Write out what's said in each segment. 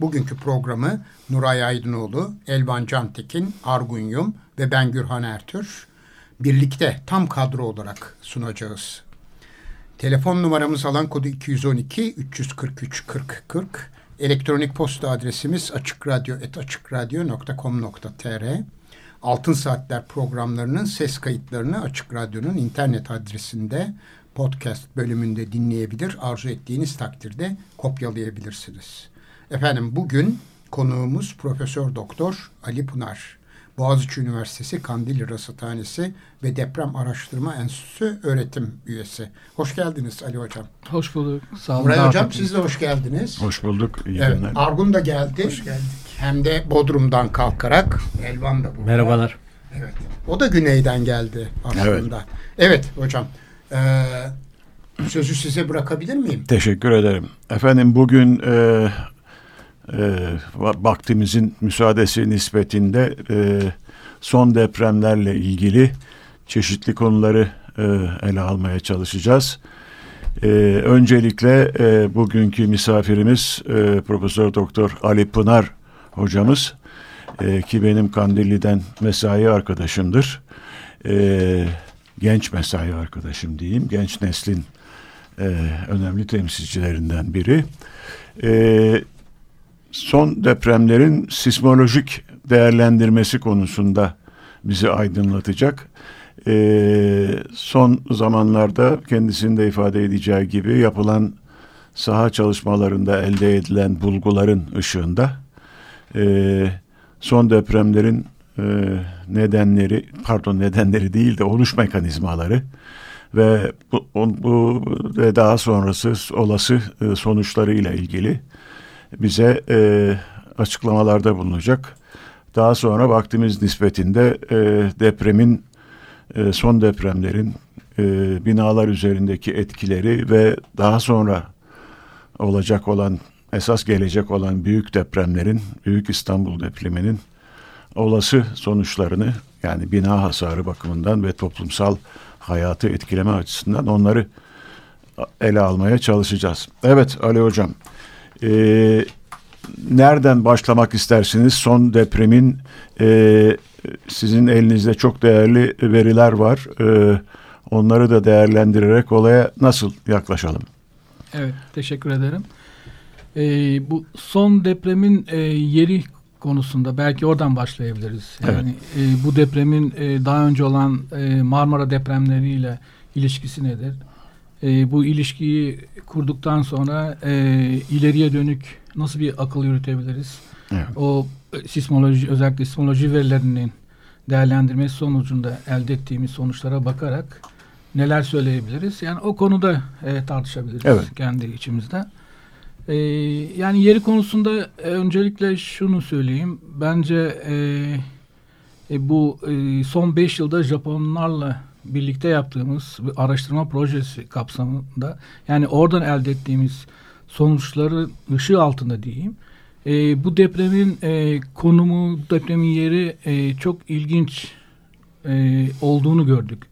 Bugünkü programı Nuray Aydınoğlu, Elvan Cantekin, Argun Yum ve ben Gürhan Ertür birlikte tam kadro olarak sunacağız. Telefon numaramız alan kodu 212 343 40 40. Elektronik posta adresimiz açıkradyo.com.tr Altın Saatler programlarının ses kayıtlarını Açık Radyo'nun internet adresinde podcast bölümünde dinleyebilir. Arzu ettiğiniz takdirde kopyalayabilirsiniz. Efendim bugün konuğumuz Profesör Doktor Ali Pınar. Boğaziçi Üniversitesi Kandilli Rasathanesi ve Deprem Araştırma Enstitüsü öğretim üyesi. Hoş geldiniz Ali Hocam. Hoş bulduk. Sağ olun. Muray Hocam siz de hoş geldiniz. Hoş bulduk. İyi evet, günler. Argun da geldi. Hoş geldik. Hem de Bodrum'dan kalkarak. Elvan da burada. Merhabalar. Evet. O da güneyden geldi aslında. Evet, evet hocam. Ee, sözü size bırakabilir miyim? Teşekkür ederim. Efendim bugün e, vaktimizin müsaadesi nispetinde e, son depremlerle ilgili çeşitli konuları e, ele almaya çalışacağız. E, öncelikle e, bugünkü misafirimiz e, Profesör Doktor Ali Pınar hocamız e, ki benim Kandilli'den mesai arkadaşımdır. E, genç mesai arkadaşım diyeyim. Genç neslin e, önemli temsilcilerinden biri. E, son depremlerin sismolojik değerlendirmesi konusunda bizi aydınlatacak. E, son zamanlarda kendisinde ifade edeceği gibi yapılan saha çalışmalarında elde edilen bulguların ışığında e, son depremlerin e, nedenleri pardon nedenleri değil de oluş mekanizmaları ve bu, bu ve daha sonrası olası e, sonuçlarıyla ilgili bize e, açıklamalarda bulunacak. Daha sonra vaktimiz nispetinde e, depremin e, son depremlerin e, binalar üzerindeki etkileri ve daha sonra olacak olan esas gelecek olan büyük depremlerin, Büyük İstanbul depreminin olası sonuçlarını yani bina hasarı bakımından ve toplumsal hayatı etkileme açısından onları ele almaya çalışacağız. Evet Ali Hocam, e, nereden başlamak istersiniz? Son depremin e, sizin elinizde çok değerli veriler var. E, onları da değerlendirerek olaya nasıl yaklaşalım? Evet, teşekkür ederim. E, bu son depremin e, yeri konusunda belki oradan başlayabiliriz. Yani evet. e, bu depremin e, daha önce olan e, Marmara depremleriyle ilişkisi nedir? E, bu ilişkiyi kurduktan sonra e, ileriye dönük nasıl bir akıl yürütebiliriz? Evet. O e, sismoloji özellikle sismoloji verilerinin değerlendirmesi sonucunda elde ettiğimiz sonuçlara bakarak neler söyleyebiliriz? Yani o konuda e, tartışabiliriz evet. kendi içimizde. Ee, yani yeri konusunda e, öncelikle şunu söyleyeyim. Bence e, e, bu e, son beş yılda Japonlarla birlikte yaptığımız araştırma projesi kapsamında yani oradan elde ettiğimiz sonuçları ışığı altında diyeyim. E, bu depremin e, konumu, depremin yeri e, çok ilginç e, olduğunu gördük.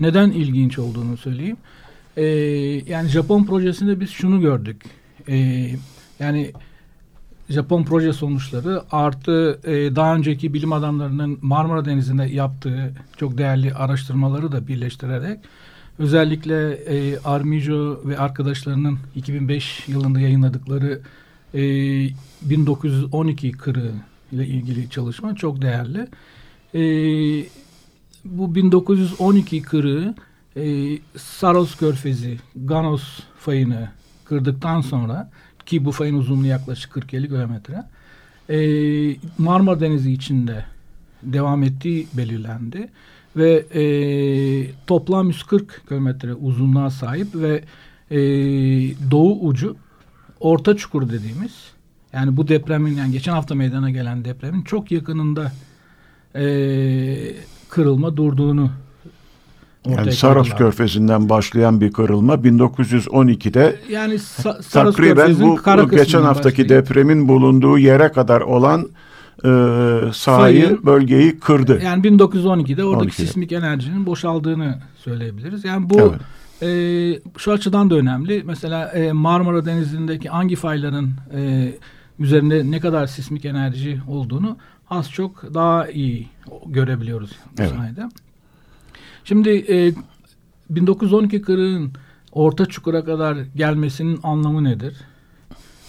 Neden ilginç olduğunu söyleyeyim. E, yani Japon projesinde biz şunu gördük e, yani Japon proje sonuçları artı e, daha önceki bilim adamlarının Marmara Denizi'nde yaptığı çok değerli araştırmaları da birleştirerek özellikle e, Armijo ve arkadaşlarının 2005 yılında yayınladıkları e, 1912 kırığı ile ilgili çalışma çok değerli. E, bu 1912 kırığı e, Saros Körfezi, Ganos fayını kırdıktan sonra ki bu fayın uzunluğu yaklaşık 40-50 kilometre. E, Marmara Denizi içinde devam ettiği belirlendi. Ve e, toplam 140 kilometre uzunluğa sahip ve e, doğu ucu orta çukur dediğimiz yani bu depremin yani geçen hafta meydana gelen depremin çok yakınında e, kırılma durduğunu Yani Saros. Körfezi'nden başlayan bir kırılma 1912'de Yani Sa- Saros takriben bu geçen haftaki başlayıp- depremin bulunduğu yere kadar olan e, sahayı, Fayın- bölgeyi kırdı. Yani 1912'de oradaki 12'de. sismik enerjinin boşaldığını söyleyebiliriz. Yani bu Evet. e, şu açıdan da önemli. Mesela e, Marmara Denizi'ndeki hangi fayların e, üzerinde ne kadar sismik enerji olduğunu az çok daha iyi görebiliyoruz bu Evet. sayede. Şimdi e, 1912 kırığın orta çukura kadar gelmesinin anlamı nedir?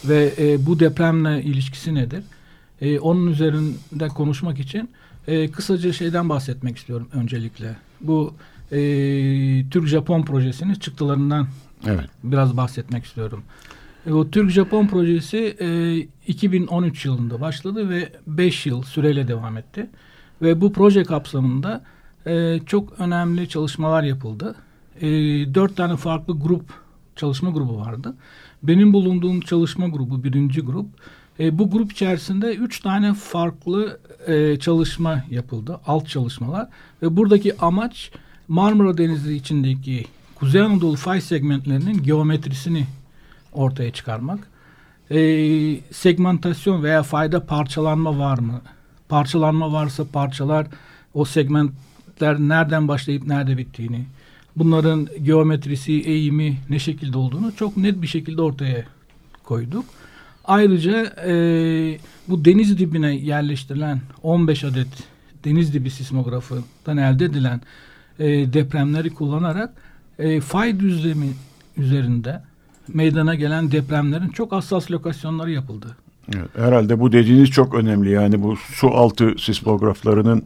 Ve e, bu depremle ilişkisi nedir? E, onun üzerinde konuşmak için e, kısaca şeyden bahsetmek istiyorum öncelikle. Bu e, Türk-Japon projesinin çıktılarından Evet. biraz bahsetmek istiyorum. E, o Türk-Japon projesi e, 2013 yılında başladı ve 5 yıl süreyle devam etti. Ve bu proje kapsamında e, çok önemli çalışmalar yapıldı. E, 4 tane farklı grup, çalışma grubu vardı. Benim bulunduğum çalışma grubu, birinci grup. E, bu grup içerisinde 3 tane farklı e, çalışma yapıldı, alt çalışmalar. Ve buradaki amaç Marmara Denizi içindeki Kuzey Anadolu fay segmentlerinin geometrisini ortaya çıkarmak. E, segmentasyon veya fayda parçalanma var mı? Parçalanma varsa parçalar o segmentler nereden başlayıp nerede bittiğini, bunların geometrisi, eğimi ne şekilde olduğunu çok net bir şekilde ortaya koyduk. Ayrıca e, bu deniz dibine yerleştirilen 15 adet deniz dibi sismografından elde edilen e, depremleri kullanarak e, fay düzlemi üzerinde meydana gelen depremlerin çok hassas lokasyonları yapıldı. Evet, herhalde bu dediğiniz çok önemli. Yani bu su altı sismograflarının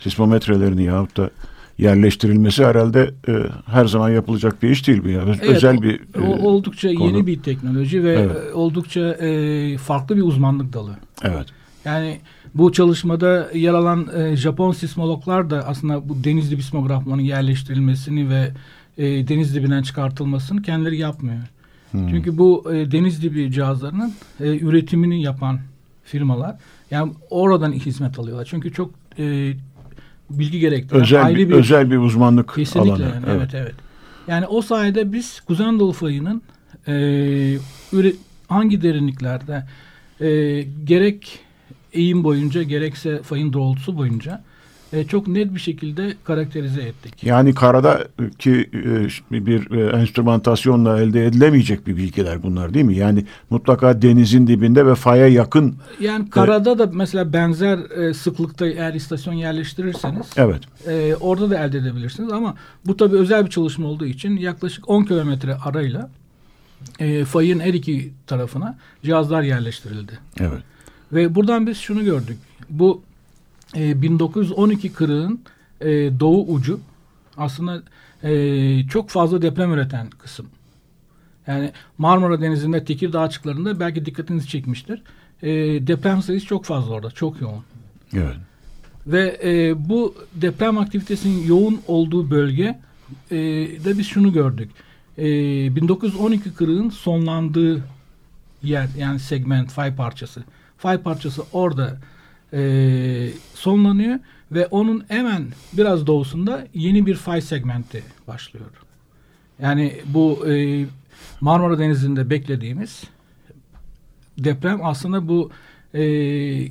sismometrelerini yahut da yerleştirilmesi herhalde e, her zaman yapılacak bir iş değil bu ya. Öz- Evet, Özel bir e, oldukça konu. yeni bir teknoloji ve Evet. e, oldukça e, farklı bir uzmanlık dalı. evet. Yani bu çalışmada yer alan e, Japon sismologlar da aslında bu deniz dibi sismograflarının yerleştirilmesini ve e, deniz dibinden çıkartılmasını kendileri yapmıyor. Hmm. Çünkü bu e, deniz dibi cihazlarının e, üretimini yapan firmalar yani oradan hizmet alıyorlar. Çünkü çok e, bilgi gerektiren özel ayrı bir, bir özel bir uzmanlık Kesinlikle alanı. yani, evet. evet Yani o sayede biz Kuzey Anadolu fayının e, üre- hangi derinliklerde e, gerek eğim boyunca gerekse fayın doğrultusu boyunca e, çok net bir şekilde karakterize ettik. Yani karadaki e, bir e, enstrümantasyonla elde edilemeyecek bir bilgiler bunlar değil mi? Yani mutlaka denizin dibinde ve faya yakın. Yani karada da mesela benzer e, sıklıkta eğer istasyon yerleştirirseniz Evet. e, orada da elde edebilirsiniz ama bu tabi özel bir çalışma olduğu için yaklaşık 10 kilometre arayla e, fayın her iki tarafına cihazlar yerleştirildi. Evet. Ve buradan biz şunu gördük. Bu e, 1912 kırığın e, doğu ucu aslında e, çok fazla deprem üreten kısım. Yani Marmara Denizi'nde Tekirdağ açıklarında belki dikkatinizi çekmiştir. E, deprem sayısı çok fazla orada, çok yoğun. Evet. Ve e, bu deprem aktivitesinin yoğun olduğu bölge e, de biz şunu gördük. E, 1912 kırığın sonlandığı yer yani segment, fay parçası. Fay parçası orada e, sonlanıyor ve onun hemen biraz doğusunda yeni bir fay segmenti başlıyor. Yani bu e, Marmara Denizi'nde beklediğimiz deprem aslında bu e,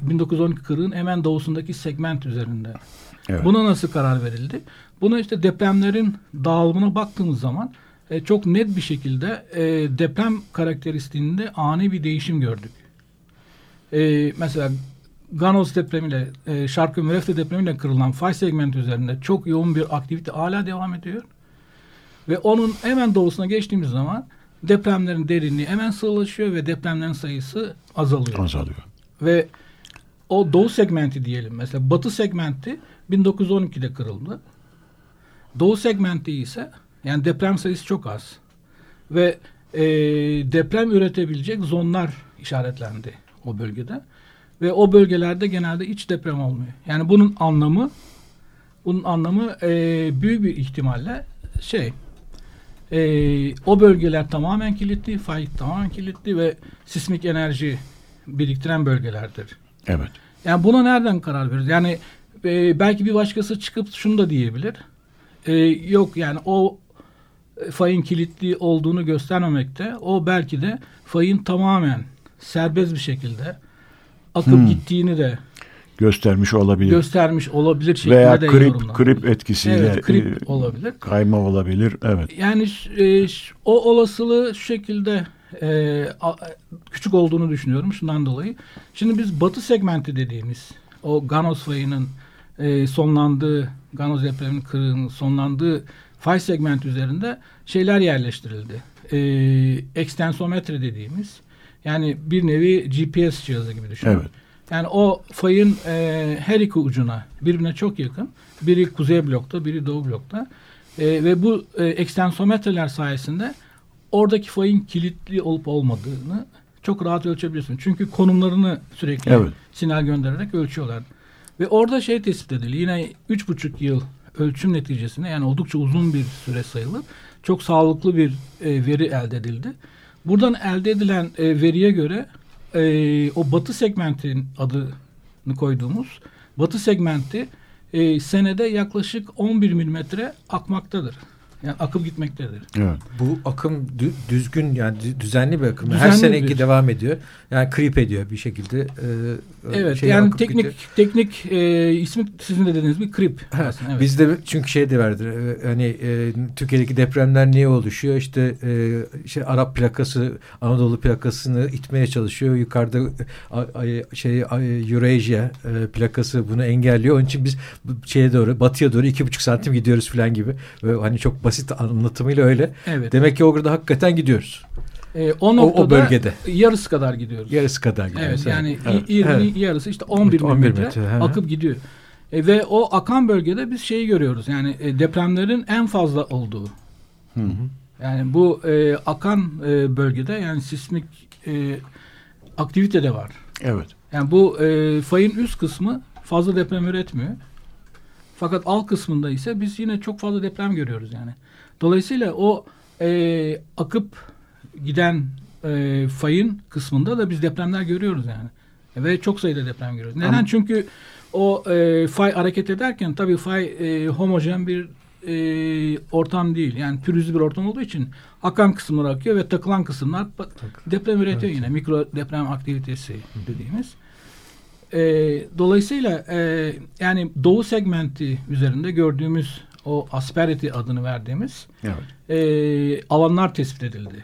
1912 kırığın hemen doğusundaki segment üzerinde. Evet. Buna nasıl karar verildi? Buna işte depremlerin dağılımına baktığımız zaman e, çok net bir şekilde e, deprem karakteristiğinde ani bir değişim gördük. E, mesela Ganoz depremiyle, e, Şarkı Mürefte depremiyle kırılan fay segmenti üzerinde çok yoğun bir aktivite hala devam ediyor. Ve onun hemen doğusuna geçtiğimiz zaman depremlerin derinliği hemen sığlaşıyor ve depremlerin sayısı azalıyor. Azalıyor. Ve o doğu segmenti diyelim mesela batı segmenti 1912'de kırıldı. Doğu segmenti ise yani deprem sayısı çok az. Ve e, deprem üretebilecek zonlar işaretlendi o bölgede. Ve o bölgelerde genelde iç deprem olmuyor. Yani bunun anlamı bunun anlamı e, büyük bir ihtimalle şey e, o bölgeler tamamen kilitli, fay tamamen kilitli ve sismik enerji biriktiren bölgelerdir. Evet. Yani buna nereden karar veririz? Yani e, belki bir başkası çıkıp şunu da diyebilir. E, yok yani o fayın kilitli olduğunu göstermemekte. O belki de fayın tamamen serbest bir şekilde akıp hmm. gittiğini de göstermiş olabilir. Göstermiş olabilir şeklinde Veya de krip, krip etkisiyle evet, krip e, olabilir. kayma olabilir. Evet. Yani e, o olasılığı şu şekilde e, a, küçük olduğunu düşünüyorum şundan dolayı. Şimdi biz batı segmenti dediğimiz o Ganos fayının e, sonlandığı, Ganos depreminin kırığının sonlandığı fay segment üzerinde şeyler yerleştirildi. E, ekstensometre dediğimiz yani bir nevi GPS cihazı gibi düşünün. Evet. Yani o fayın e, her iki ucuna birbirine çok yakın. Biri kuzey blokta, biri doğu blokta. E, ve bu e, ekstensometreler sayesinde oradaki fayın kilitli olup olmadığını çok rahat ölçebiliyorsun. Çünkü konumlarını sürekli evet. sinyal göndererek ölçüyorlar. Ve orada şey tespit edildi. Yine üç buçuk yıl ölçüm neticesinde yani oldukça uzun bir süre sayılır. Çok sağlıklı bir e, veri elde edildi. Buradan elde edilen e, veriye göre e, o batı segmentin adını koyduğumuz batı segmenti e, senede yaklaşık 11 milimetre akmaktadır. Yani akıp gitmektedir. Evet. Bu akım düzgün yani düzenli bir akım. Düzenli Her seneki bir. devam ediyor. Yani creep ediyor bir şekilde. E, evet yani teknik gidiyor. teknik e, ismi sizin de dediğiniz bir creep. Aslında, evet. Bizde çünkü şey de vardır. E, hani e, Türkiye'deki depremler niye oluşuyor? İşte e, işte Arap plakası Anadolu plakasını itmeye çalışıyor. Yukarıda e, şey Eurasia e, plakası bunu engelliyor. Onun için biz şeye doğru batıya doğru iki buçuk santim gidiyoruz falan gibi. Ve hani çok basit anlatımıyla öyle. Evet. Demek ki orada hakikaten gidiyoruz. E, o noktada o, o bölgede yarısı kadar gidiyoruz. Yarısı kadar gidiyoruz. Evet, yani evet. İrminin yarısı işte 11, 11 metre, metre akıp gidiyor. E, ve o akan bölgede biz şeyi görüyoruz. Yani e, depremlerin en fazla olduğu. Hı hı. Yani bu e, akan e, bölgede yani sismik e, aktivite de var. Evet. Yani bu e, fayın üst kısmı fazla deprem üretmiyor. Fakat alt kısmında ise biz yine çok fazla deprem görüyoruz yani. Dolayısıyla o e, akıp giden e, fayın kısmında da biz depremler görüyoruz yani. Ve çok sayıda deprem görüyoruz. Neden? Ama, Çünkü o e, fay hareket ederken tabii fay e, homojen bir e, ortam değil. Yani pürüzlü bir ortam olduğu için akan kısımlar akıyor ve takılan kısımlar deprem üretiyor evet. yine. Mikro deprem aktivitesi dediğimiz. E, dolayısıyla e, yani doğu segmenti üzerinde gördüğümüz o asperity adını verdiğimiz evet. e, alanlar tespit edildi.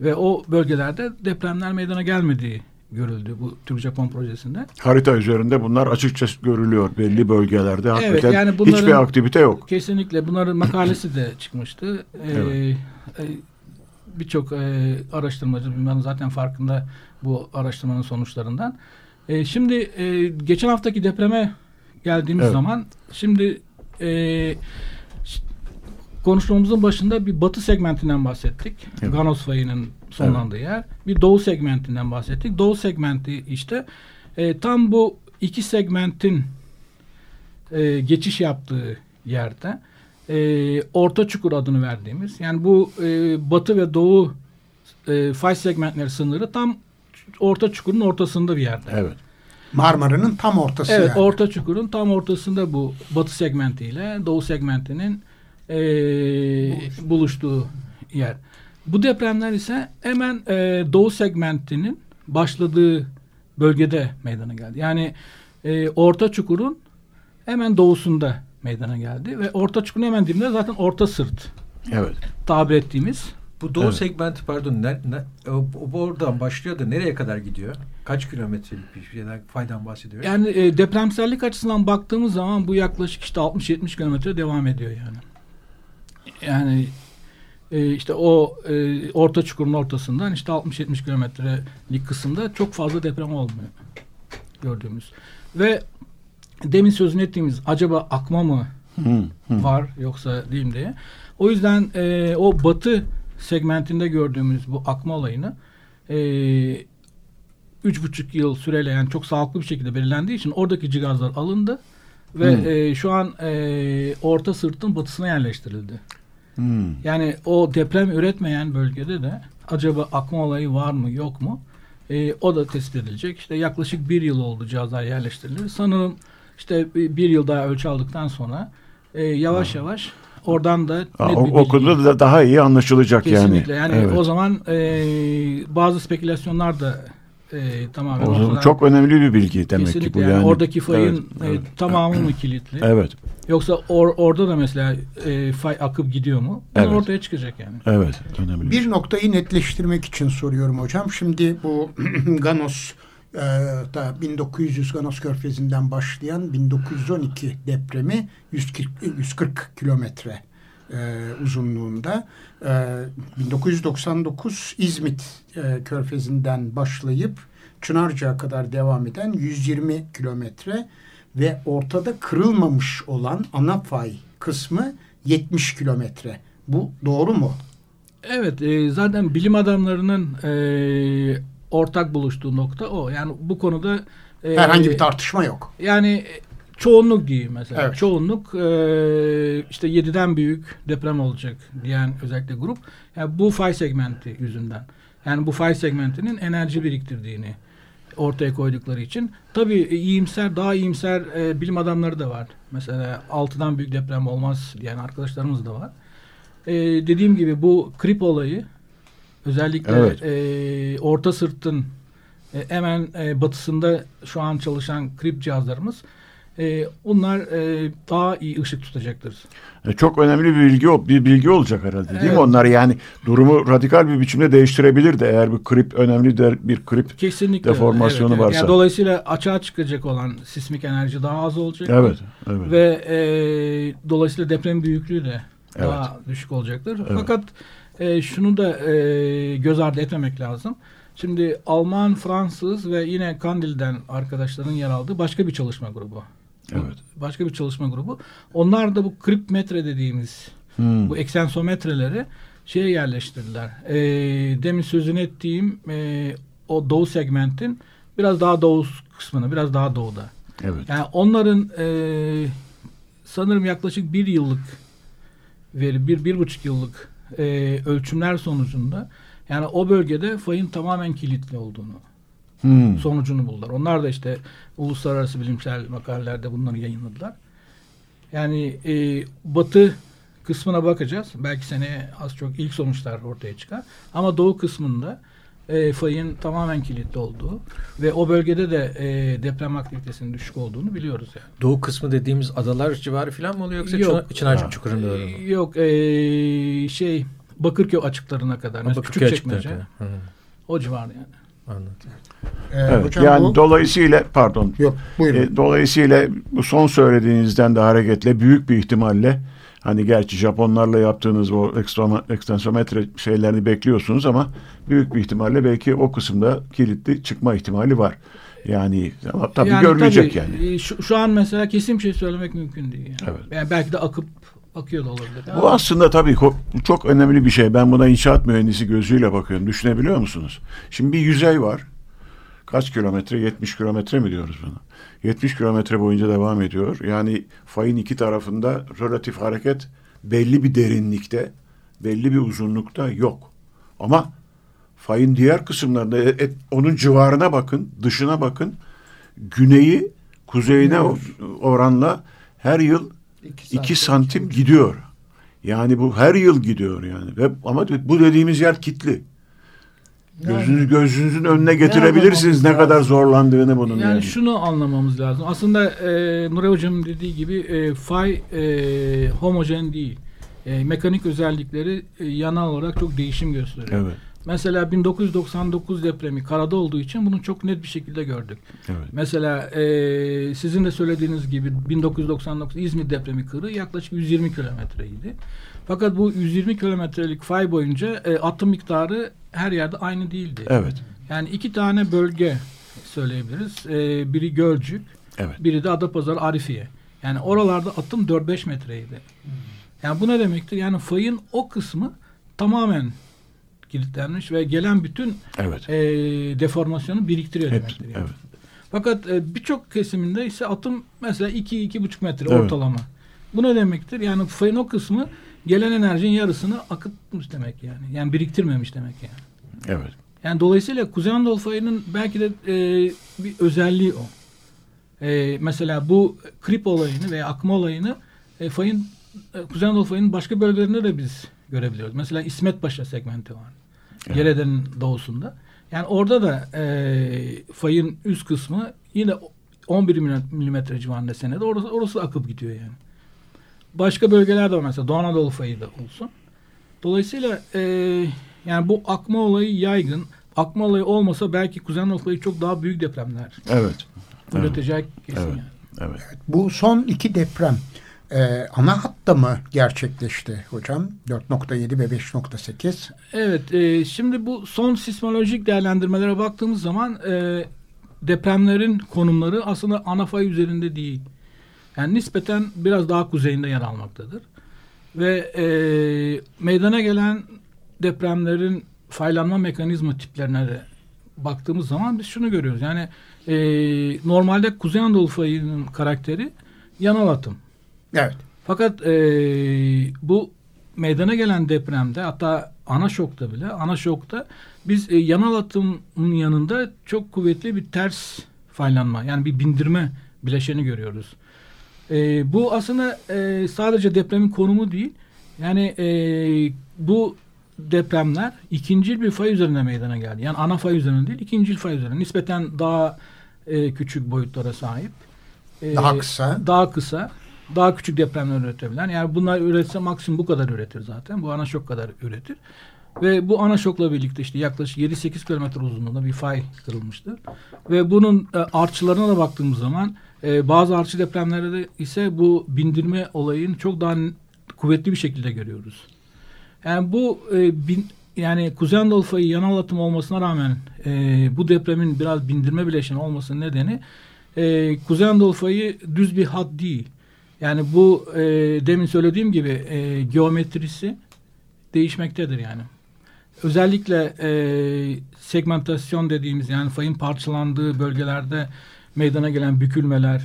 Ve o bölgelerde depremler meydana gelmediği görüldü bu Türk-Japon projesinde. Harita üzerinde bunlar açıkça görülüyor belli bölgelerde. Hakikaten evet, yani bunların, hiçbir aktivite yok. Kesinlikle bunların makalesi de çıkmıştı. Ee, evet. e, Birçok e, araştırmacı bunların zaten farkında bu araştırmanın sonuçlarından. E, şimdi e, geçen haftaki depreme geldiğimiz evet. zaman şimdi e, konuşmamızın başında bir batı segmentinden bahsettik. Evet. Ganos fayının sonlandığı evet. yer. Bir doğu segmentinden bahsettik. Doğu segmenti işte e, tam bu iki segmentin e, geçiş yaptığı yerde e, orta çukur adını verdiğimiz yani bu e, batı ve doğu e, fay segmentleri sınırı tam orta çukurun ortasında bir yerde. Evet. Marmara'nın tam ortası Evet yani. orta çukurun tam ortasında bu batı segmentiyle doğu segmentinin e, Buluş. buluştuğu yer. Bu depremler ise hemen e, doğu segmentinin başladığı bölgede meydana geldi. Yani e, orta çukurun hemen doğusunda meydana geldi ve orta çukurun hemen dibinde zaten orta sırt. Evet. Tabir ettiğimiz bu doğu evet. segmenti pardon ne, ne, o, o oradan başlıyor da nereye kadar gidiyor? Kaç kilometrelik bir şeyden faydan bahsediyor? Yani e, depremsellik açısından baktığımız zaman bu yaklaşık işte 60-70 kilometre devam ediyor yani. Yani e, işte o e, orta çukurun ortasından işte 60-70 kilometrelik kısımda çok fazla deprem olmuyor gördüğümüz. Ve demin sözünü ettiğimiz acaba akma mı var yoksa değil mi diye. O yüzden e, o batı segmentinde gördüğümüz bu akma olayını e, üç buçuk yıl süreyle yani çok sağlıklı bir şekilde belirlendiği için oradaki cihazlar alındı ve hmm. e, şu an e, orta sırtın batısına yerleştirildi. Hmm. Yani o deprem üretmeyen bölgede de acaba akma olayı var mı yok mu? E, o da tespit edilecek. İşte yaklaşık bir yıl oldu cihazlar yerleştirilir. Sanırım işte bir yıl daha ölçü aldıktan sonra e, yavaş yavaş oradan da Ha, net o, bir o konuda da daha iyi anlaşılacak Kesinlikle. yani. Yani Evet. o zaman e, bazı spekülasyonlar da e, tamamen O zaman çok önemli bir bilgi demek ki kesinlikle bu yani, yani. oradaki fayın Evet, evet. e, tamamı mı kilitli? Evet. Yoksa or- orada da mesela e, fay akıp gidiyor mu? Bunlar Evet. ortaya çıkacak yani. Evet. Önemli. Bir noktayı netleştirmek için soruyorum hocam. Şimdi bu Ganos e, da 1900 Ganos Körfezi'nden başlayan 1912 depremi 140, 140 kilometre e, uzunluğunda. E, 1999 İzmit e, Körfezi'nden başlayıp Çınarca'ya kadar devam eden 120 kilometre ve ortada kırılmamış olan ana fay kısmı 70 kilometre. Bu doğru mu? Evet, e, zaten bilim adamlarının e, ortak buluştuğu nokta o. Yani bu konuda e, Herhangi bir tartışma yok. Yani e, çoğunluk diyeyim mesela. Evet. Çoğunluk e, işte 7'den büyük deprem olacak diyen özellikle grup. Yani bu fay segmenti yüzünden. Yani bu fay segmentinin enerji biriktirdiğini ortaya koydukları için. Tabii e, iyimser, daha iyimser e, bilim adamları da var. Mesela 6'dan büyük deprem olmaz diyen arkadaşlarımız da var. E, dediğim gibi bu krip olayı özellikle Evet. e, orta sırtın e, hemen e, batısında şu an çalışan krip cihazlarımız e, bunlar e, daha iyi ışık tutacaktır. E, Çok önemli bir bilgi bir bilgi olacak herhalde değil mi? Evet. Onlar yani durumu radikal bir biçimde değiştirebilir de eğer bir krip önemli de bir krip. Kesinlikle. Deformasyonu varsa. Yani dolayısıyla açığa çıkacak olan sismik enerji daha az olacak. Evet, evet. Ve e, dolayısıyla deprem büyüklüğü de Evet. daha düşük olacaktır. Evet. Fakat e, şunu da e, göz ardı etmemek lazım. Şimdi Alman, Fransız ve yine Kandil'den arkadaşların yer aldığı başka bir çalışma grubu. Evet. Başka bir çalışma grubu. Onlar da bu kripmetre dediğimiz Hmm. bu eksensometreleri şeye yerleştirdiler. E, demin sözünü ettiğim e, o doğu segmentin biraz daha doğu kısmını, biraz daha doğuda. Evet. Yani onların e, sanırım yaklaşık bir yıllık veri, bir, bir buçuk yıllık e, ölçümler sonucunda yani o bölgede fayın tamamen kilitli olduğunu Hmm. sonucunu buldular. Onlar da işte uluslararası bilimsel makalelerde bunları yayınladılar. Yani e, batı kısmına bakacağız. Belki seneye az çok ilk sonuçlar ortaya çıkar. Ama doğu kısmında e, fayın tamamen kilitli olduğu ve o bölgede de e, deprem aktivitesinin düşük olduğunu biliyoruz yani. Doğu kısmı dediğimiz adalar civarı falan mı oluyor yoksa Yok. Çınar, Çınarcık Çukuru'nda doğru mu? E, yok e, şey Bakırköy açıklarına kadar. Bakırköy küçük açıkları çekmece. kadar. Hı, O civar yani. Anladım. Ee, Evet, hocam yani bu... dolayısıyla pardon. Yok buyurun. E, dolayısıyla bu son söylediğinizden de hareketle büyük bir ihtimalle hani gerçi Japonlarla yaptığınız o ekstensometre şeylerini bekliyorsunuz ama büyük bir ihtimalle belki o kısımda kilitli çıkma ihtimali var. Yani ama tabii Yani görülecek tabii, yani. e, Şu, şu an mesela kesin bir şey söylemek mümkün değil. Yani. Evet. Yani belki de akıp akıyor da olabilir. Bu aslında tabii çok önemli bir şey. Ben buna inşaat mühendisi gözüyle bakıyorum. Düşünebiliyor musunuz? Şimdi bir yüzey var. Kaç kilometre? 70 kilometre mi diyoruz buna? 70 kilometre boyunca devam ediyor. Yani fayın iki tarafında relatif hareket belli bir derinlikte, belli bir uzunlukta yok. Ama fayın diğer kısımlarında e- e- onun civarına bakın, dışına bakın. Güneyi kuzeyine oranla her yıl 2 santim gidiyor. Yani bu her yıl gidiyor yani. Ve ama bu dediğimiz yer kitli. Gözünüz gözünüzün önüne getirebilirsiniz ne kadar zorlandığını bunun Yani, yani. şunu anlamamız lazım. Aslında e, Nuray Hocam'ın dediği gibi e, fay e, homojen değil. E, mekanik özellikleri e, yanal olarak çok değişim gösteriyor. Evet. Mesela 1999 depremi karada olduğu için bunu çok net bir şekilde gördük. Evet. Mesela e, sizin de söylediğiniz gibi 1999 İzmir depremi kırı yaklaşık 120 kilometreydi. Fakat bu 120 kilometrelik fay boyunca e, atım miktarı her yerde aynı değildi. Evet. Yani iki tane bölge söyleyebiliriz. E, biri Gölcük, Evet. biri de Adapazarı Arifiye. Yani oralarda atım 4-5 metreydi. Yani bu ne demektir? Yani fayın o kısmı tamamen kilitlenmiş ve gelen bütün Evet. e, deformasyonu biriktiriyor Hep, demektir. Yani. evet. Fakat e, birçok kesiminde ise atım mesela 2-2,5 metre Evet. ortalama. Bu ne demektir? Yani fayın o kısmı gelen enerjinin yarısını akıtmış demek yani. Yani biriktirmemiş demek yani. Evet. Yani dolayısıyla Kuzey Anadolu fayının belki de e, bir özelliği o. E, mesela bu krip olayını veya akma olayını e, fayın e, Kuzey Anadolu fayının başka bölgelerinde de biz görebiliyoruz. Mesela İsmet Paşa segmenti var. Evet. Doğusunda. Yani orada da e, fayın üst kısmı yine 11 milimetre civarında senede orası, orası akıp gidiyor yani. Başka bölgeler de var mesela Doğu Anadolu fayı da olsun. Dolayısıyla e, yani bu akma olayı yaygın. Akma olayı olmasa belki Kuzey Anadolu fayı çok daha büyük depremler. Evet. Üretecek evet. kesin evet. yani. Evet. Bu son iki deprem e, ana hatta mı gerçekleşti hocam? 4.7 ve 5.8. Evet. E, şimdi bu son sismolojik değerlendirmelere baktığımız zaman e, depremlerin konumları aslında ana fay üzerinde değil. Yani nispeten biraz daha kuzeyinde yer almaktadır. Ve e, meydana gelen depremlerin faylanma mekanizma tiplerine de baktığımız zaman biz şunu görüyoruz. Yani e, normalde Kuzey Anadolu fayının karakteri yanal atım. Evet. Fakat e, bu meydana gelen depremde hatta ana şokta bile ana şokta biz e, yanal atımın yanında çok kuvvetli bir ters faylanma yani bir bindirme bileşeni görüyoruz. E, bu aslında e, sadece depremin konumu değil. Yani e, bu depremler ikinci bir fay üzerine meydana geldi. Yani ana fay üzerine değil, ikinci fay üzerine. Nispeten daha e, küçük boyutlara sahip. E, daha kısa. Daha kısa. Daha küçük depremler üretebilen. Yani bunlar üretse maksimum bu kadar üretir zaten. Bu ana şok kadar üretir. Ve bu ana şokla birlikte işte yaklaşık 7-8 kilometre uzunluğunda bir fay kırılmıştır. Ve bunun e, artçılarına da baktığımız zaman e, bazı artçı depremlerde ise bu bindirme olayını çok daha kuvvetli bir şekilde görüyoruz. Yani bu e, bin, yani Kuzey Anadolu fayı yanal atım olmasına rağmen e, bu depremin biraz bindirme bileşeni olmasının nedeni e, Kuzey Anadolu fayı düz bir hat değil. Yani bu e, demin söylediğim gibi e, geometrisi değişmektedir yani. Özellikle e, segmentasyon dediğimiz yani fayın parçalandığı bölgelerde meydana gelen bükülmeler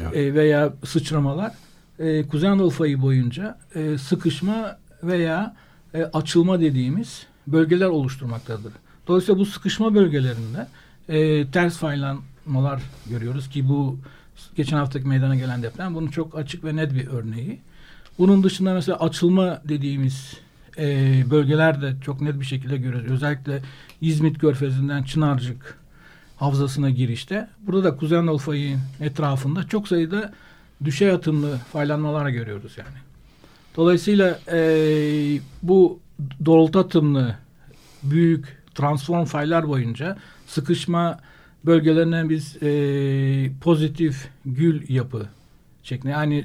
evet. e, veya sıçramalar e, Kuzey Anadolu fayı boyunca e, sıkışma veya e, açılma dediğimiz bölgeler oluşturmaktadır. Dolayısıyla bu sıkışma bölgelerinde e, ters faylanmalar görüyoruz ki bu geçen haftaki meydana gelen deprem bunun çok açık ve net bir örneği. Bunun dışında mesela açılma dediğimiz e, bölgeler de çok net bir şekilde görüyoruz. Özellikle İzmit Körfezi'nden Çınarcık havzasına girişte. Burada da Kuzey Anadolu etrafında çok sayıda düşey atımlı faylanmalar görüyoruz yani. Dolayısıyla e, bu doğrultu atımlı büyük transform faylar boyunca sıkışma bölgelerine biz e, pozitif gül yapı şeklinde yani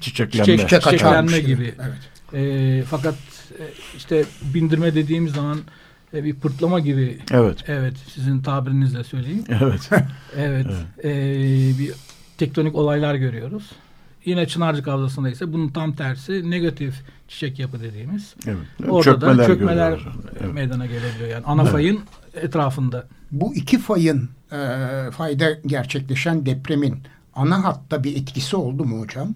çiçeklenme, çiçek, çiçek çiçeklenme gibi. Evet. E, fakat e, işte bindirme dediğimiz zaman e, bir pırtlama gibi. Evet. Evet sizin tabirinizle söyleyeyim. Evet. evet. evet. E, bir tektonik olaylar görüyoruz. Yine Çınarcık Havzası'nda ise bunun tam tersi negatif çiçek yapı dediğimiz. Evet. Orada çökmeler da çökmeler evet. meydana gelebiliyor. Yani ana evet. fayın etrafında. Bu iki fayın e, fayda gerçekleşen depremin ana hatta bir etkisi oldu mu hocam?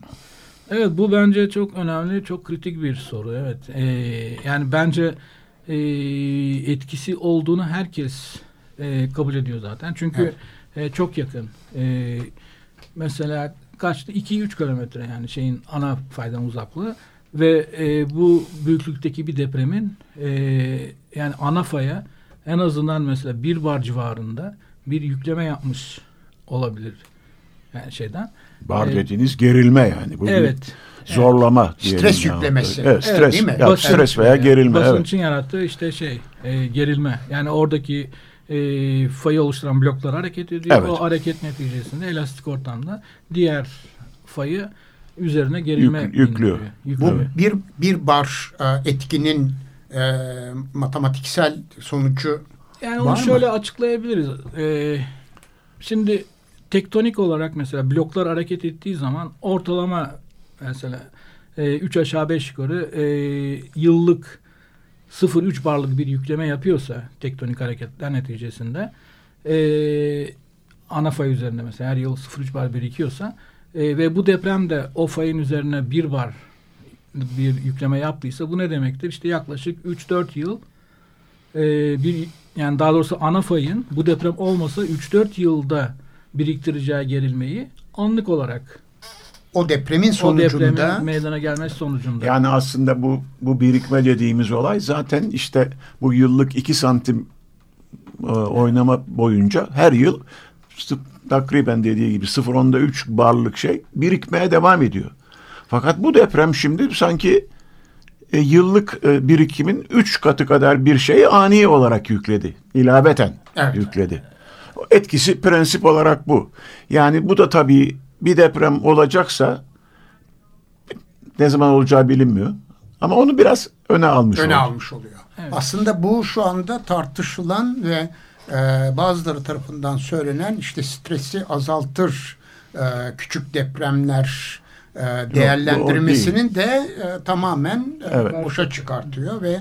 Evet bu bence çok önemli, çok kritik bir soru. Evet. Ee, yani bence e, etkisi olduğunu herkes e, kabul ediyor zaten. Çünkü evet. e, çok yakın. E, mesela kaçtı? 2-3 kilometre yani şeyin ana faydan uzaklığı ve e, bu büyüklükteki bir depremin e, yani ana faya en azından mesela bir bar civarında bir yükleme yapmış olabilir yani şeyden. Bar ee, dediğiniz gerilme yani. Bu evet. Zorlama evet. Stres yüklemesi. Evet, stres, evet, değil mi? Ya, basınç, stres veya gerilme. Basınçın evet. yarattığı işte şey e, gerilme. Yani oradaki e, fayı oluşturan bloklar hareket ediyor. Evet. O hareket neticesinde elastik ortamda diğer fayı üzerine gerilme Yük, yüklüyor. yüklüyor. Bu bir bir bar e, etkinin e, matematiksel sonucu yani onu şöyle mı? açıklayabiliriz. E, şimdi tektonik olarak mesela bloklar hareket ettiği zaman ortalama mesela e, 3 aşağı 5 yukarı e, yıllık 0-3 barlık bir yükleme yapıyorsa tektonik hareketler neticesinde e, ana fay üzerinde mesela her yıl 0-3 bar birikiyorsa e, ve bu deprem de o fayın üzerine bir bar bir yükleme yaptıysa bu ne demektir? İşte yaklaşık 3-4 yıl e, bir yani daha doğrusu ana fayın bu deprem olmasa 3-4 yılda biriktireceği gerilmeyi anlık olarak o depremin o sonucunda depremin meydana gelmesi sonucunda. Yani aslında bu bu birikme dediğimiz olay zaten işte bu yıllık 2 santim e, oynama boyunca her yıl takriben dediği gibi 0.3 barlık şey birikmeye devam ediyor. Fakat bu deprem şimdi sanki e, yıllık e, birikimin 3 katı kadar bir şeyi ani olarak yükledi. İlaveten Evet. yükledi. O Etkisi prensip olarak bu. Yani bu da tabii bir deprem olacaksa ne zaman olacağı bilinmiyor. Ama onu biraz öne almış öne oldu. almış oluyor. Aslında bu şu anda tartışılan ve e, bazıları tarafından söylenen işte stresi azaltır e, küçük depremler e, değerlendirmesinin de e, tamamen e, Evet. boşa çıkartıyor ve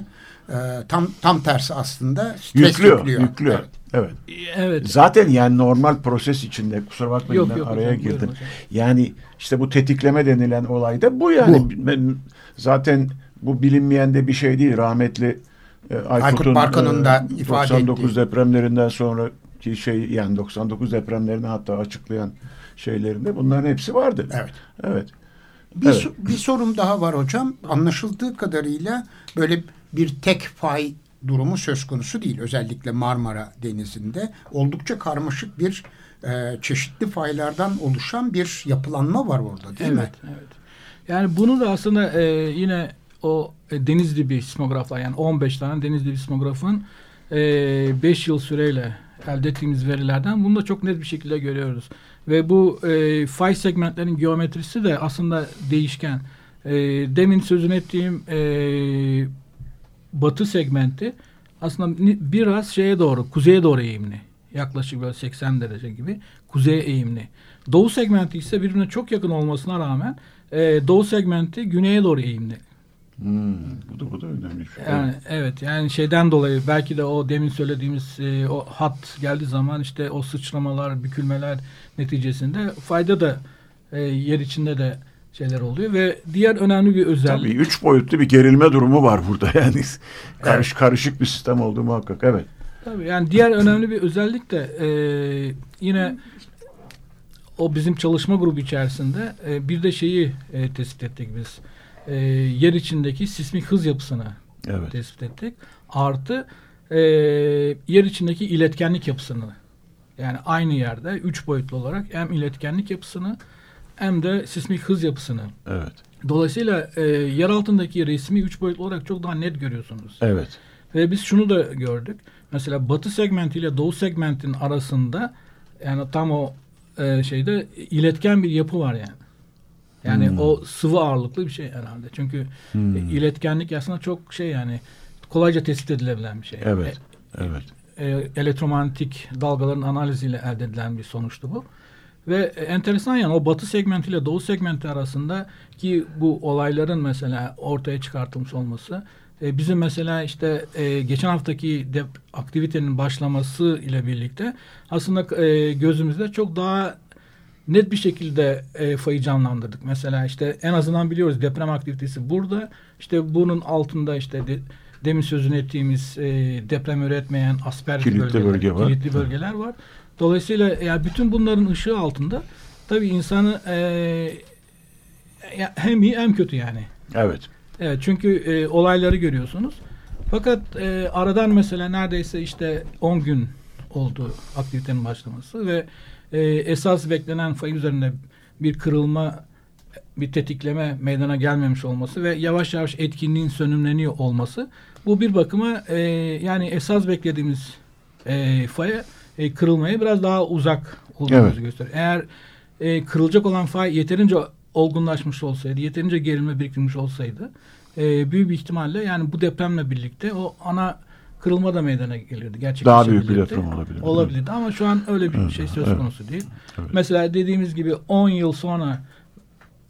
e, tam tam tersi aslında stres Yüklüyor, yüklüyor. yüklüyor. Evet. Evet. Evet. Zaten yani normal proses içinde kusura bakmayın Yok, ben yok araya hocam, girdim. hocam. Yani işte bu tetikleme denilen olay da bu yani. Ben- zaten bu bilinmeyen de bir şey değil. Rahmetli e, Aykut'un Aykut da ifade 99 ettiği. depremlerinden sonraki şey yani 99 depremlerini hatta açıklayan şeylerinde bunların hepsi vardı. Evet. Evet. Bir, Evet. so- bir sorum daha var hocam. Anlaşıldığı kadarıyla böyle bir tek fay durumu söz konusu değil. Özellikle Marmara Denizi'nde oldukça karmaşık bir e, çeşitli faylardan oluşan bir yapılanma var orada değil mi? evet, evet. Yani bunu da aslında e, yine o e, deniz dibi sismograflar yani 15 tane deniz dibi sismografın 5 yıl süreyle elde ettiğimiz verilerden bunu da çok net bir şekilde görüyoruz. Ve bu e, fay segmentlerin geometrisi de aslında değişken. E, demin sözünü ettiğim e, batı segmenti aslında biraz şeye doğru, kuzeye doğru eğimli. Yaklaşık böyle 80 derece gibi kuzeye eğimli. Doğu segmenti ise birbirine çok yakın olmasına rağmen e, doğu segmenti güneye doğru eğimli. Hmm, bu da bu da önemli bir şey. Yani evet yani şeyden dolayı belki de o demin söylediğimiz e, o hat geldiği zaman işte o sıçramalar, bükülmeler neticesinde fayda da e, yer içinde de şeyler oluyor ve diğer önemli bir özellik Tabii üç boyutlu bir gerilme durumu var burada yani. Karış, Karışık bir sistem olduğu muhakkak. Evet. Tabii yani diğer önemli bir özellik de e, yine o bizim çalışma grubu içerisinde e, bir de şeyi e, tespit ettik biz. E, yer içindeki sismik hız yapısını Evet. tespit ettik. Artı e, yer içindeki iletkenlik yapısını. Yani aynı yerde üç boyutlu olarak hem iletkenlik yapısını hem de sismik hız yapısını. Evet. Dolayısıyla e, yer altındaki resmi üç boyutlu olarak çok daha net görüyorsunuz. Evet. Ve biz şunu da gördük. Mesela batı segmenti ile doğu segmentin arasında yani tam o e, şeyde iletken bir yapı var yani. Yani Hmm. o sıvı ağırlıklı bir şey herhalde. Çünkü Hmm. e, iletkenlik aslında çok şey yani kolayca tespit edilebilen bir şey. Evet. Evet. E, e, elektromanyetik dalgaların analiziyle elde edilen bir sonuçtu bu. Ve enteresan yani o batı segmenti ile doğu segmenti arasında ki bu olayların mesela ortaya çıkartılmış olması e, bizim mesela işte e, geçen haftaki dep- aktivitenin başlaması ile birlikte aslında e, gözümüzde çok daha net bir şekilde e, fayı canlandırdık. Mesela işte en azından biliyoruz deprem aktivitesi burada. İşte bunun altında işte de, demin sözünü ettiğimiz e, deprem üretmeyen Kilitli bölgeler, bölge var. kilitli bölgeler var. Dolayısıyla yani bütün bunların ışığı altında tabii insanı e, ya hem iyi hem kötü yani. Evet. Evet çünkü e, olayları görüyorsunuz. Fakat e, aradan mesela neredeyse işte 10 gün oldu aktivitenin başlaması ve e, esas beklenen fay üzerinde bir kırılma, bir tetikleme meydana gelmemiş olması ve yavaş yavaş etkinliğin sönümleniyor olması bu bir bakıma e, yani esas beklediğimiz e, faya e, kırılmaya biraz daha uzak olduğumuzu Evet. gösteriyor. Eğer e, kırılacak olan fay yeterince olgunlaşmış olsaydı, yeterince gerilme biriktirmiş olsaydı e, büyük bir ihtimalle yani bu depremle birlikte o ana kırılma da meydana gelirdi. Gerçekleşebilirdi. Daha büyük bir deprem olabilir. Olabilirdi ama şu an öyle bir Evet, şey söz evet. konusu değil. Evet. Mesela dediğimiz gibi 10 yıl sonra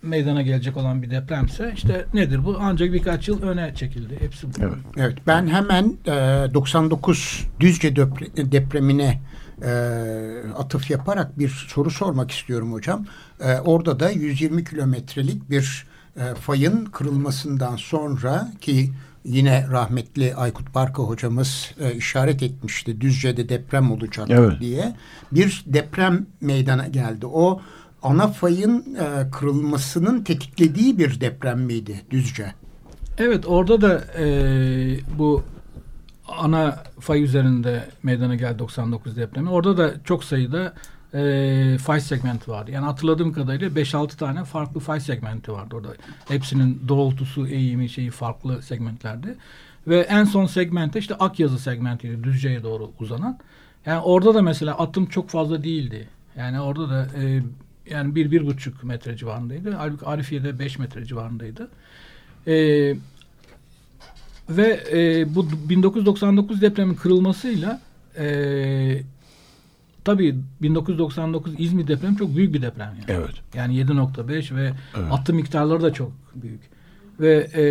meydana gelecek olan bir depremse işte nedir bu? Ancak birkaç yıl öne çekildi. Hepsi bu. Evet. Evet ben hemen e, 99 Düzce depre- depremine e, atıf yaparak bir soru sormak istiyorum hocam. E, orada da 120 kilometrelik bir e, fayın kırılmasından sonra ki yine rahmetli Aykut Barka hocamız e, işaret etmişti Düzce'de deprem olacak Evet. diye bir deprem meydana geldi. O ana fayın e, kırılmasının tetiklediği bir deprem miydi Düzce? Evet orada da e, bu ana fay üzerinde meydana geldi 99 depremi. Orada da çok sayıda e, fay segmenti vardı. Yani hatırladığım kadarıyla 5-6 tane farklı fay segmenti vardı orada. Hepsinin doğrultusu, eğimi, şeyi farklı segmentlerdi. Ve en son segmente işte Akyazı segmentiydi. Düzce'ye doğru uzanan. Yani orada da mesela atım çok fazla değildi. Yani orada da e, yani bir, bir buçuk metre civarındaydı. Halbuki Arifiye'de 5 metre civarındaydı. E, ve e, bu 1999 depremin kırılmasıyla e, tabii 1999 İzmir depremi çok büyük bir deprem. Yani, Evet. yani 7.5 ve Evet. atı miktarları da çok büyük. Ve e,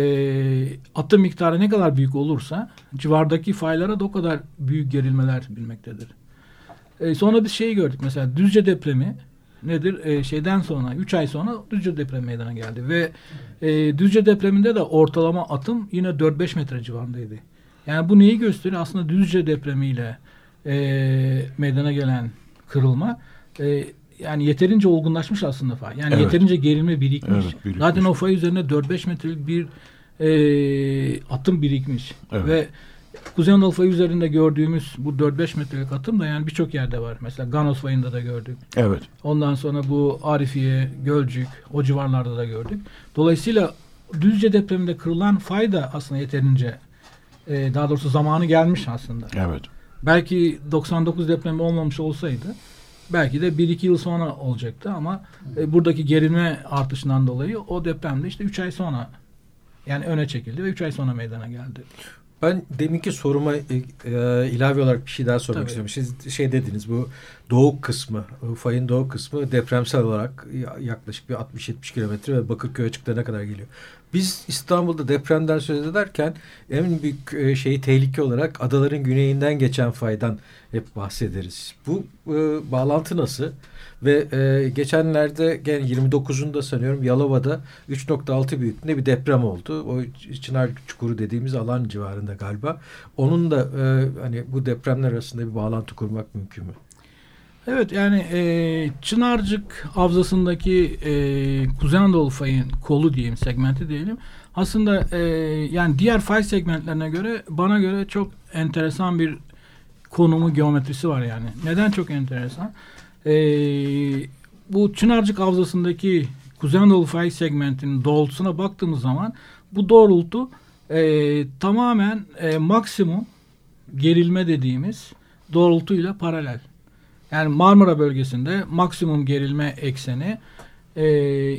atı miktarı ne kadar büyük olursa civardaki faylara da o kadar büyük gerilmeler bilmektedir. E, sonra biz şeyi gördük mesela Düzce depremi nedir? E, şeyden sonra 3 ay sonra Düzce depremi meydana geldi ve e, Düzce depreminde de ortalama atım yine 4-5 metre civarındaydı. Yani bu neyi gösteriyor? Aslında Düzce depremiyle e, meydana gelen kırılma e, yani yeterince olgunlaşmış aslında fay. Yani Evet. yeterince gerilme birikmiş. Evet, birikmiş. Zaten o fay üzerine 4-5 metrelik bir e, atım birikmiş. Evet. Ve Kuzey Anadolu fayı üzerinde gördüğümüz bu 4-5 metrelik atım da yani birçok yerde var. Mesela Ganos fayında da gördük. Evet. Ondan sonra bu Arifiye, Gölcük o civarlarda da gördük. Dolayısıyla Düzce depreminde kırılan fay da aslında yeterince e, daha doğrusu zamanı gelmiş aslında. Evet. Belki 99 depremi olmamış olsaydı belki de 1-2 yıl sonra olacaktı ama e, buradaki gerilme artışından dolayı o depremde işte 3 ay sonra yani öne çekildi ve 3 ay sonra meydana geldi. Ben deminki soruma e, e, ilave olarak bir şey daha sormak Tabii. istiyorum. Siz şey dediniz bu doğu kısmı, fayın doğu kısmı depremsel olarak ya- yaklaşık bir 60-70 kilometre ve Bakırköy açıklarına kadar geliyor. Biz İstanbul'da depremden söz ederken en büyük e, şeyi tehlike olarak adaların güneyinden geçen faydan hep bahsederiz. Bu e, bağlantı nasıl? Ve e, geçenlerde gene 29'unda sanıyorum Yalova'da 3.6 büyüklüğünde bir deprem oldu. O Çınar Çukuru dediğimiz alan civarında galiba. Onun da e, hani bu depremler arasında bir bağlantı kurmak mümkün mü? Evet yani e, Çınarcık Havzası'ndaki e, Kuzey Anadolu fayın kolu diyeyim, segmenti diyelim. Aslında e, yani diğer fay segmentlerine göre bana göre çok enteresan bir konumu, geometrisi var yani. Neden çok enteresan? E, bu Çınarcık Havzası'ndaki Kuzey Anadolu fay segmentinin doğrultusuna baktığımız zaman bu doğrultu e, tamamen e, maksimum gerilme dediğimiz doğrultuyla paralel. Yani Marmara bölgesinde maksimum gerilme ekseni e,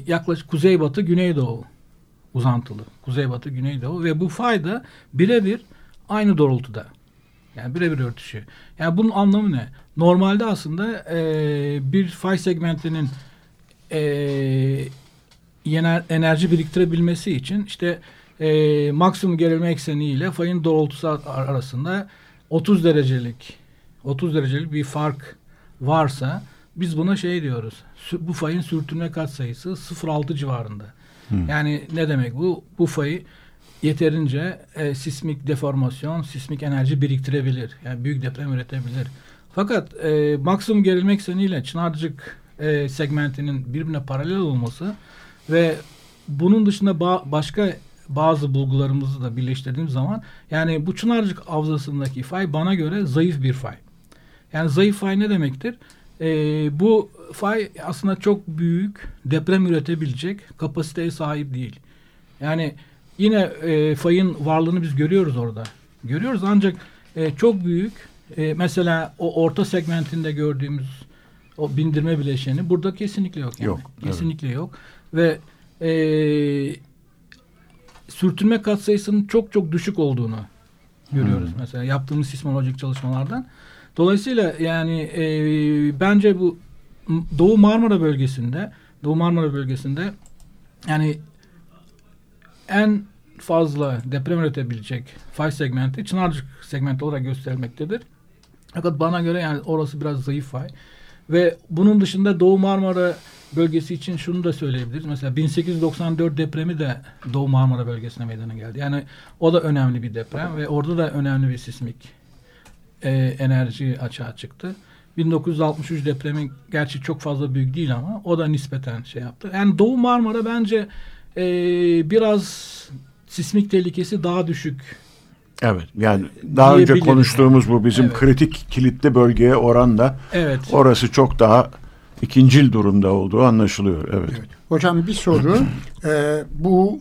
yaklaşık kuzeybatı güneydoğu uzantılı. Kuzeybatı güneydoğu ve bu fay da birebir aynı doğrultuda. Yani birebir örtüşüyor. Yani bunun anlamı ne? Normalde aslında e, bir fay segmentinin e, yener, enerji biriktirebilmesi için işte e, maksimum gerilme ekseniyle fayın doğrultusu ar- arasında 30 derecelik 30 derecelik bir fark varsa biz buna şey diyoruz. Bu fayın sürtünme katsayısı 0.6 civarında. Yani ne demek bu? Bu fayı yeterince e, sismik deformasyon, sismik enerji biriktirebilir. Yani büyük deprem üretebilir. Fakat e, maksimum gerilme ekseniyle Çınarcık e, segmentinin birbirine paralel olması ve bunun dışında ba- başka bazı bulgularımızı da birleştirdiğim zaman yani bu Çınarcık havzasındaki fay bana göre zayıf bir fay. Yani zayıf fay ne demektir? Ee, bu fay aslında çok büyük deprem üretebilecek kapasiteye sahip değil. Yani yine e, fayın varlığını biz görüyoruz orada. Görüyoruz ancak e, çok büyük e, mesela o orta segmentinde gördüğümüz o bindirme bileşeni burada kesinlikle yok. Yani. Yok, evet. Kesinlikle yok. Ve e, sürtünme katsayısının çok çok düşük olduğunu görüyoruz. Hmm. Mesela yaptığımız sismolojik çalışmalardan. Dolayısıyla yani e, bence bu Doğu Marmara bölgesinde Doğu Marmara bölgesinde yani en fazla deprem üretebilecek fay segmenti Çınarcık segmenti olarak gösterilmektedir. Fakat bana göre yani orası biraz zayıf fay. Ve bunun dışında Doğu Marmara bölgesi için şunu da söyleyebiliriz. Mesela 1894 depremi de Doğu Marmara bölgesine meydana geldi. Yani o da önemli bir deprem ve orada da önemli bir sismik e, enerji açığa çıktı. 1963 depremi gerçi çok fazla büyük değil ama o da nispeten şey yaptı. Yani Doğu Marmara bence e, biraz sismik tehlikesi daha düşük. Evet yani daha önce konuştuğumuz bu bizim evet. kritik kilitli bölgeye oranla evet. orası çok daha ikincil durumda olduğu anlaşılıyor. Evet. evet. Hocam bir soru. ee, bu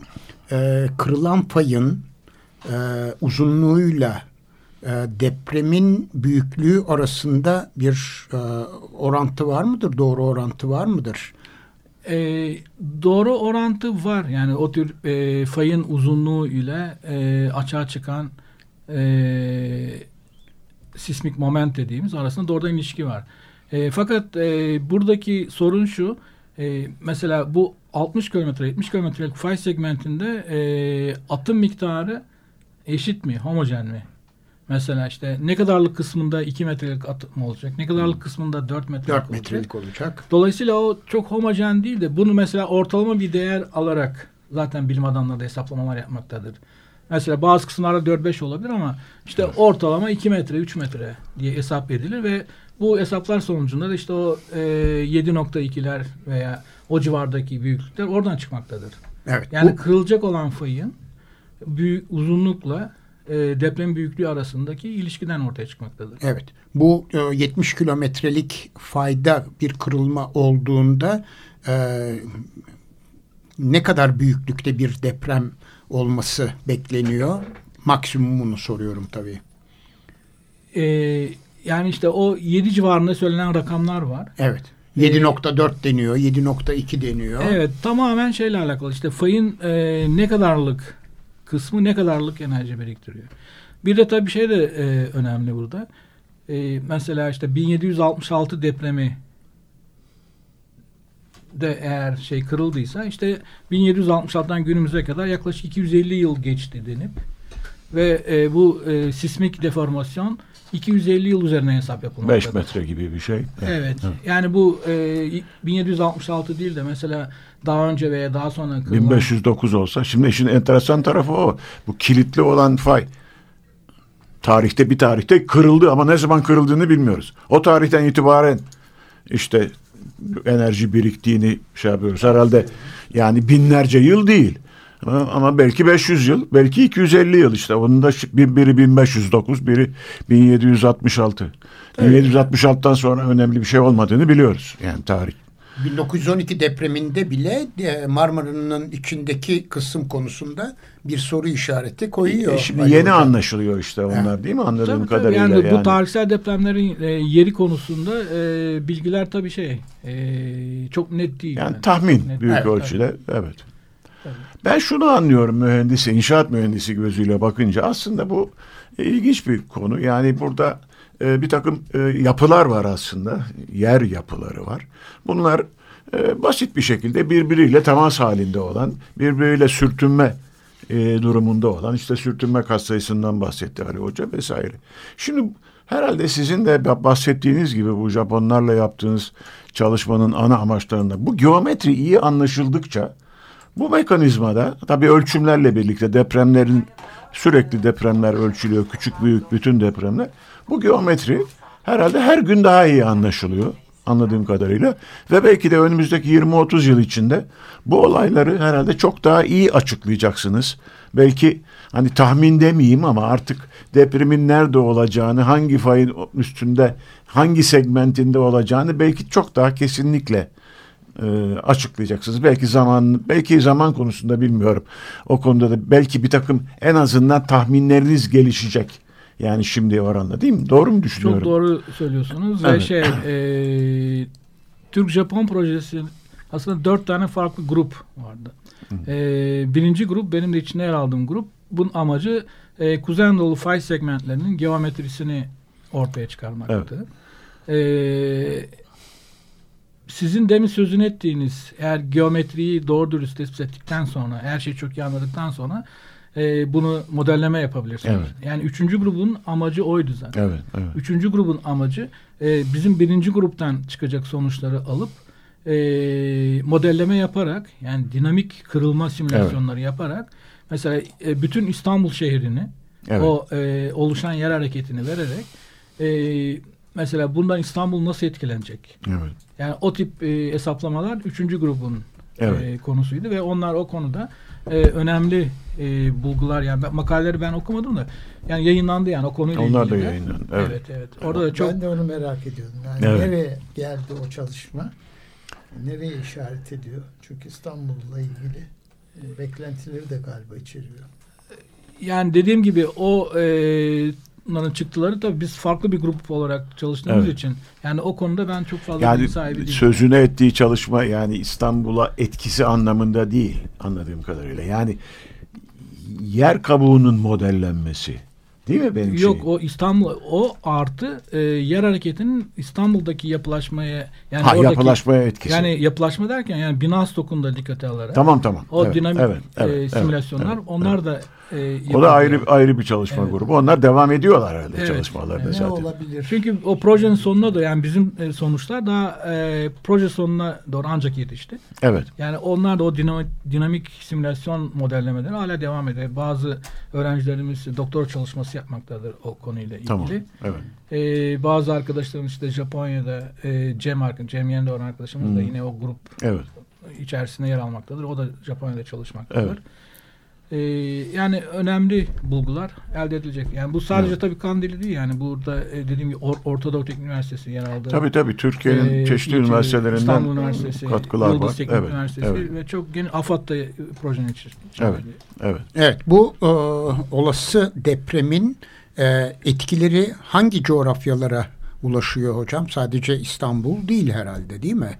e, kırılan payın e, uzunluğuyla e, depremin büyüklüğü arasında bir e, orantı var mıdır? Doğru orantı var mıdır? E, doğru orantı var. Yani o tür e, fayın uzunluğu ile e, açığa çıkan e, sismik moment dediğimiz arasında doğrudan ilişki var. E, fakat e, buradaki sorun şu. E, mesela bu 60 kilometre 70 kilometrelik fay segmentinde e, atım miktarı eşit mi? Homojen mi? Mesela işte ne kadarlık kısmında 2 metrelik atım olacak? Ne kadarlık kısmında 4 metrelik 4 metrelik olacak. olacak. Dolayısıyla o çok homojen değil de bunu mesela ortalama bir değer alarak zaten bilim adamları da hesaplamalar yapmaktadır. Mesela bazı kısımlarda 4-5 olabilir ama işte evet. ortalama 2 metre 3 metre diye hesap edilir ve bu hesaplar sonucunda da işte o e, 7.2'ler veya o civardaki büyüklükler oradan çıkmaktadır. Evet. Yani bu... kırılacak olan fayın büyük uzunlukla e, deprem büyüklüğü arasındaki ilişkiden ortaya çıkmaktadır. Evet. Bu e, 70 kilometrelik fayda bir kırılma olduğunda e, ne kadar büyüklükte bir deprem olması bekleniyor? Maksimumunu soruyorum tabii. E, yani işte o 7 civarında söylenen rakamlar var. Evet. 7.4 ee, deniyor, 7.2 deniyor. Evet, tamamen şeyle alakalı. İşte fayın e, ne kadarlık kısmı ne kadarlık enerji biriktiriyor. Bir de tabii şey de e, önemli burada. E, mesela işte 1766 depremi de eğer şey kırıldıysa işte 1766'dan günümüze kadar yaklaşık 250 yıl geçti denip ve e, bu e, sismik deformasyon 250 yıl üzerine hesap yapılmaktadır. 5 metre gibi bir şey. Evet. evet. Yani bu e, 1766 değil de mesela daha önce veya daha sonra kırılan... 1509 olsa. Şimdi işin enteresan tarafı o. Bu kilitli olan fay tarihte bir tarihte kırıldı ama ne zaman kırıldığını bilmiyoruz. O tarihten itibaren işte enerji biriktiğini şey yapıyoruz. Herhalde yani binlerce yıl değil. Ama belki 500 yıl, belki 250 yıl işte. Onun da biri 1509, biri 1766. Evet. 1766'dan sonra önemli bir şey olmadığını biliyoruz. Yani tarih. 1912 depreminde bile e, Marmara'nın içindeki kısım konusunda bir soru işareti koyuyor. E şimdi yeni hocam. anlaşılıyor işte onlar ha. değil mi anladığım tabii, kadarıyla. Tabii. Yani, yani bu tarihsel depremlerin e, yeri konusunda e, bilgiler tabii şey e, çok net değil. Yani, yani. tahmin net. büyük evet, ölçüde tabii. evet. Ben şunu anlıyorum mühendisi, inşaat mühendisi gözüyle bakınca aslında bu e, ilginç bir konu. Yani burada e, bir takım e, yapılar var aslında, yer yapıları var. Bunlar basit bir şekilde birbiriyle temas halinde olan, birbiriyle sürtünme e, durumunda olan, işte sürtünme katsayısından bahsetti Ali Hoca vesaire. Şimdi herhalde sizin de bahsettiğiniz gibi bu Japonlarla yaptığınız çalışmanın ana amaçlarında bu geometri iyi anlaşıldıkça bu mekanizmada tabii ölçümlerle birlikte depremlerin sürekli depremler ölçülüyor. Küçük büyük bütün depremler. Bu geometri herhalde her gün daha iyi anlaşılıyor anladığım kadarıyla. Ve belki de önümüzdeki 20-30 yıl içinde bu olayları herhalde çok daha iyi açıklayacaksınız. Belki hani tahmin demeyeyim ama artık depremin nerede olacağını, hangi fayın üstünde, hangi segmentinde olacağını belki çok daha kesinlikle e, açıklayacaksınız. Belki zaman belki zaman konusunda bilmiyorum. O konuda da belki bir takım en azından tahminleriniz gelişecek. Yani şimdi oranla değil mi? Doğru mu düşünüyorum? Çok doğru söylüyorsunuz. Evet. Ve şey e, Türk-Japon projesi aslında dört tane farklı grup vardı. E, birinci grup benim de içinde yer aldığım grup. Bunun amacı e, Kuzey Anadolu fay segmentlerinin geometrisini ortaya çıkarmaktı. Evet. E, sizin demin sözünü ettiğiniz eğer geometriyi doğru dürüst tespit ettikten sonra her şeyi çok iyi anladıktan sonra e, bunu modelleme yapabilirsiniz. Evet. Yani üçüncü grubun amacı oydu zaten. Evet, evet. Üçüncü grubun amacı e, bizim birinci gruptan çıkacak sonuçları alıp e, modelleme yaparak yani dinamik kırılma simülasyonları evet. yaparak mesela e, bütün İstanbul şehrini evet. o e, oluşan yer hareketini vererek e, mesela bundan İstanbul nasıl etkilenecek? Evet. Yani o tip e, hesaplamalar üçüncü grubun Evet. e, konusuydu ve onlar o konuda e, önemli e, bulgular yani ben, makaleleri ben okumadım da yani yayınlandı yani o konuyla Onlar ilgili. da de. yayınlandı, evet. Evet evet. Orada da çok Ben de onu merak ediyorum. Yani Evet. nereye geldi o çalışma? Nereye işaret ediyor? Çünkü İstanbul'la ilgili e, beklentileri de galiba içeriyor. yani dediğim gibi o e, onların çıktıları tabii biz farklı bir grup olarak çalıştığımız Evet. için yani o konuda ben çok fazla Yani sahibi değilim. sözüne ettiği çalışma yani İstanbul'a etkisi anlamında değil anladığım kadarıyla. Yani yer kabuğunun modellenmesi. Değil mi benim Yok şeyim? o İstanbul o artı e, yer hareketinin İstanbul'daki yapılaşmaya yani ha oradaki yapılaşmaya etkisi. yani yapılaşma derken yani bina stokunu da dikkate alarak tamam tamam. o Evet, dinamik evet, e, evet, evet, simülasyonlar evet, onlar evet. da e, o da ayrı ayrı bir çalışma Evet. grubu. Onlar devam ediyorlar herhalde Evet, çalışmalarına. Ne zaten. olabilir? Çünkü o projenin sonuna da yani bizim e, sonuçlar daha e, proje sonuna doğru ancak yetişti. Evet. Yani onlar da o dinamik, dinamik simülasyon modellemeleri hala devam ediyor. Bazı öğrencilerimiz doktora çalışması yapmaktadır o konuyla ilgili. Tamam. Evet. Ee, bazı arkadaşlarımız işte Japonya'da e, Cem, Ark- Cem Yendoğan arkadaşımız da Hı. yine o grup Evet. içerisinde yer almaktadır. O da Japonya'da çalışmaktadır. Evet. Ee, yani önemli bulgular elde edilecek. Yani bu sadece Evet. tabii Kandili değil yani burada e, dediğim gibi Or- Orta Doğu Teknik Üniversitesi yer aldı. Tabii tabii Türkiye'nin Ee, çeşitli İTÜ, üniversitelerinden İstanbul Üniversitesi, katkılar Yıldız var. Teknik Evet. Üniversitesi Evet. ve çok gene AFAD da e, projenin içerisinde. Evet. Evet. Evet bu e, olası depremin e, etkileri hangi coğrafyalara ulaşıyor hocam? Sadece İstanbul değil herhalde değil mi?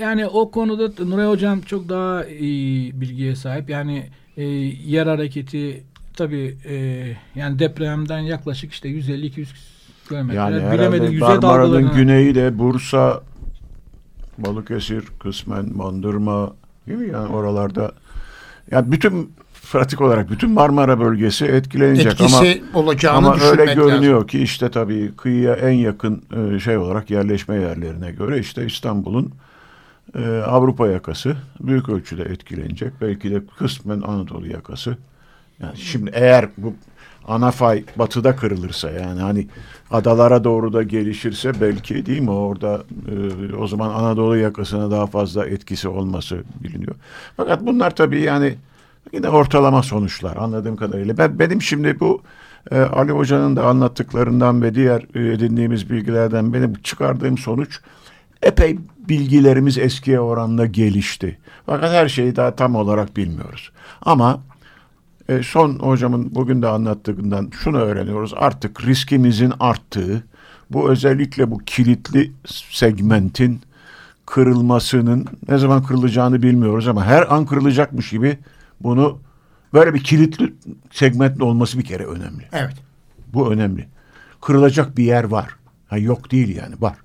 Yani o konuda Nuray Hocam çok daha iyi bilgiye sahip. Yani e, yer hareketi tabii e, yani depremden yaklaşık işte 150-200 kilometre. Yani yüzey Marmara'nın dalgalarına. güneyi de Bursa, Balıkesir, kısmen Bandırma değil mi? Yani oralarda yani bütün pratik olarak bütün Marmara bölgesi etkilenecek ama Etkisi olacağını ama düşünmek öyle görünüyor lazım. ki işte tabii kıyıya en yakın e, şey olarak yerleşme yerlerine göre işte İstanbul'un e, Avrupa yakası büyük ölçüde etkilenecek. Belki de kısmen Anadolu yakası. Yani şimdi eğer bu ana fay batıda kırılırsa yani hani adalara doğru da gelişirse belki değil mi orada e, o zaman Anadolu yakasına daha fazla etkisi olması biliniyor. Fakat bunlar tabii yani yine ortalama sonuçlar anladığım kadarıyla. Ben benim şimdi bu e, Ali Hoca'nın da anlattıklarından ve diğer e, edindiğimiz bilgilerden benim çıkardığım sonuç epey bilgilerimiz eskiye oranla gelişti. Fakat her şeyi daha tam olarak bilmiyoruz. Ama e, son hocamın bugün de anlattığından şunu öğreniyoruz. Artık riskimizin arttığı, bu özellikle bu kilitli segmentin kırılmasının ne zaman kırılacağını bilmiyoruz ama her an kırılacakmış gibi bunu böyle bir kilitli segmentin olması bir kere önemli. Evet. Bu önemli. Kırılacak bir yer var. Ha, yok değil yani var.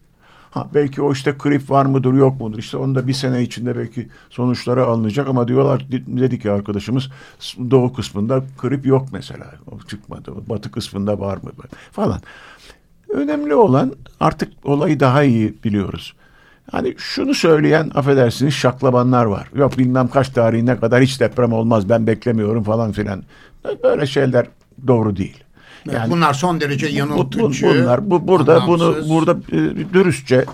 Ha, belki o işte krip var mıdır yok mudur işte onu da bir sene içinde belki sonuçları alınacak ama diyorlar dedi ki arkadaşımız doğu kısmında krip yok mesela o çıkmadı batı kısmında var mı falan. Önemli olan artık olayı daha iyi biliyoruz. Hani şunu söyleyen affedersiniz şaklabanlar var. Yok bilmem kaç tarihine kadar hiç deprem olmaz ben beklemiyorum falan filan. Böyle şeyler doğru değil. Yani, bunlar son derece yanıltıcı. Bu, bunlar bu burada anlamsız. bunu burada e, dürüstçe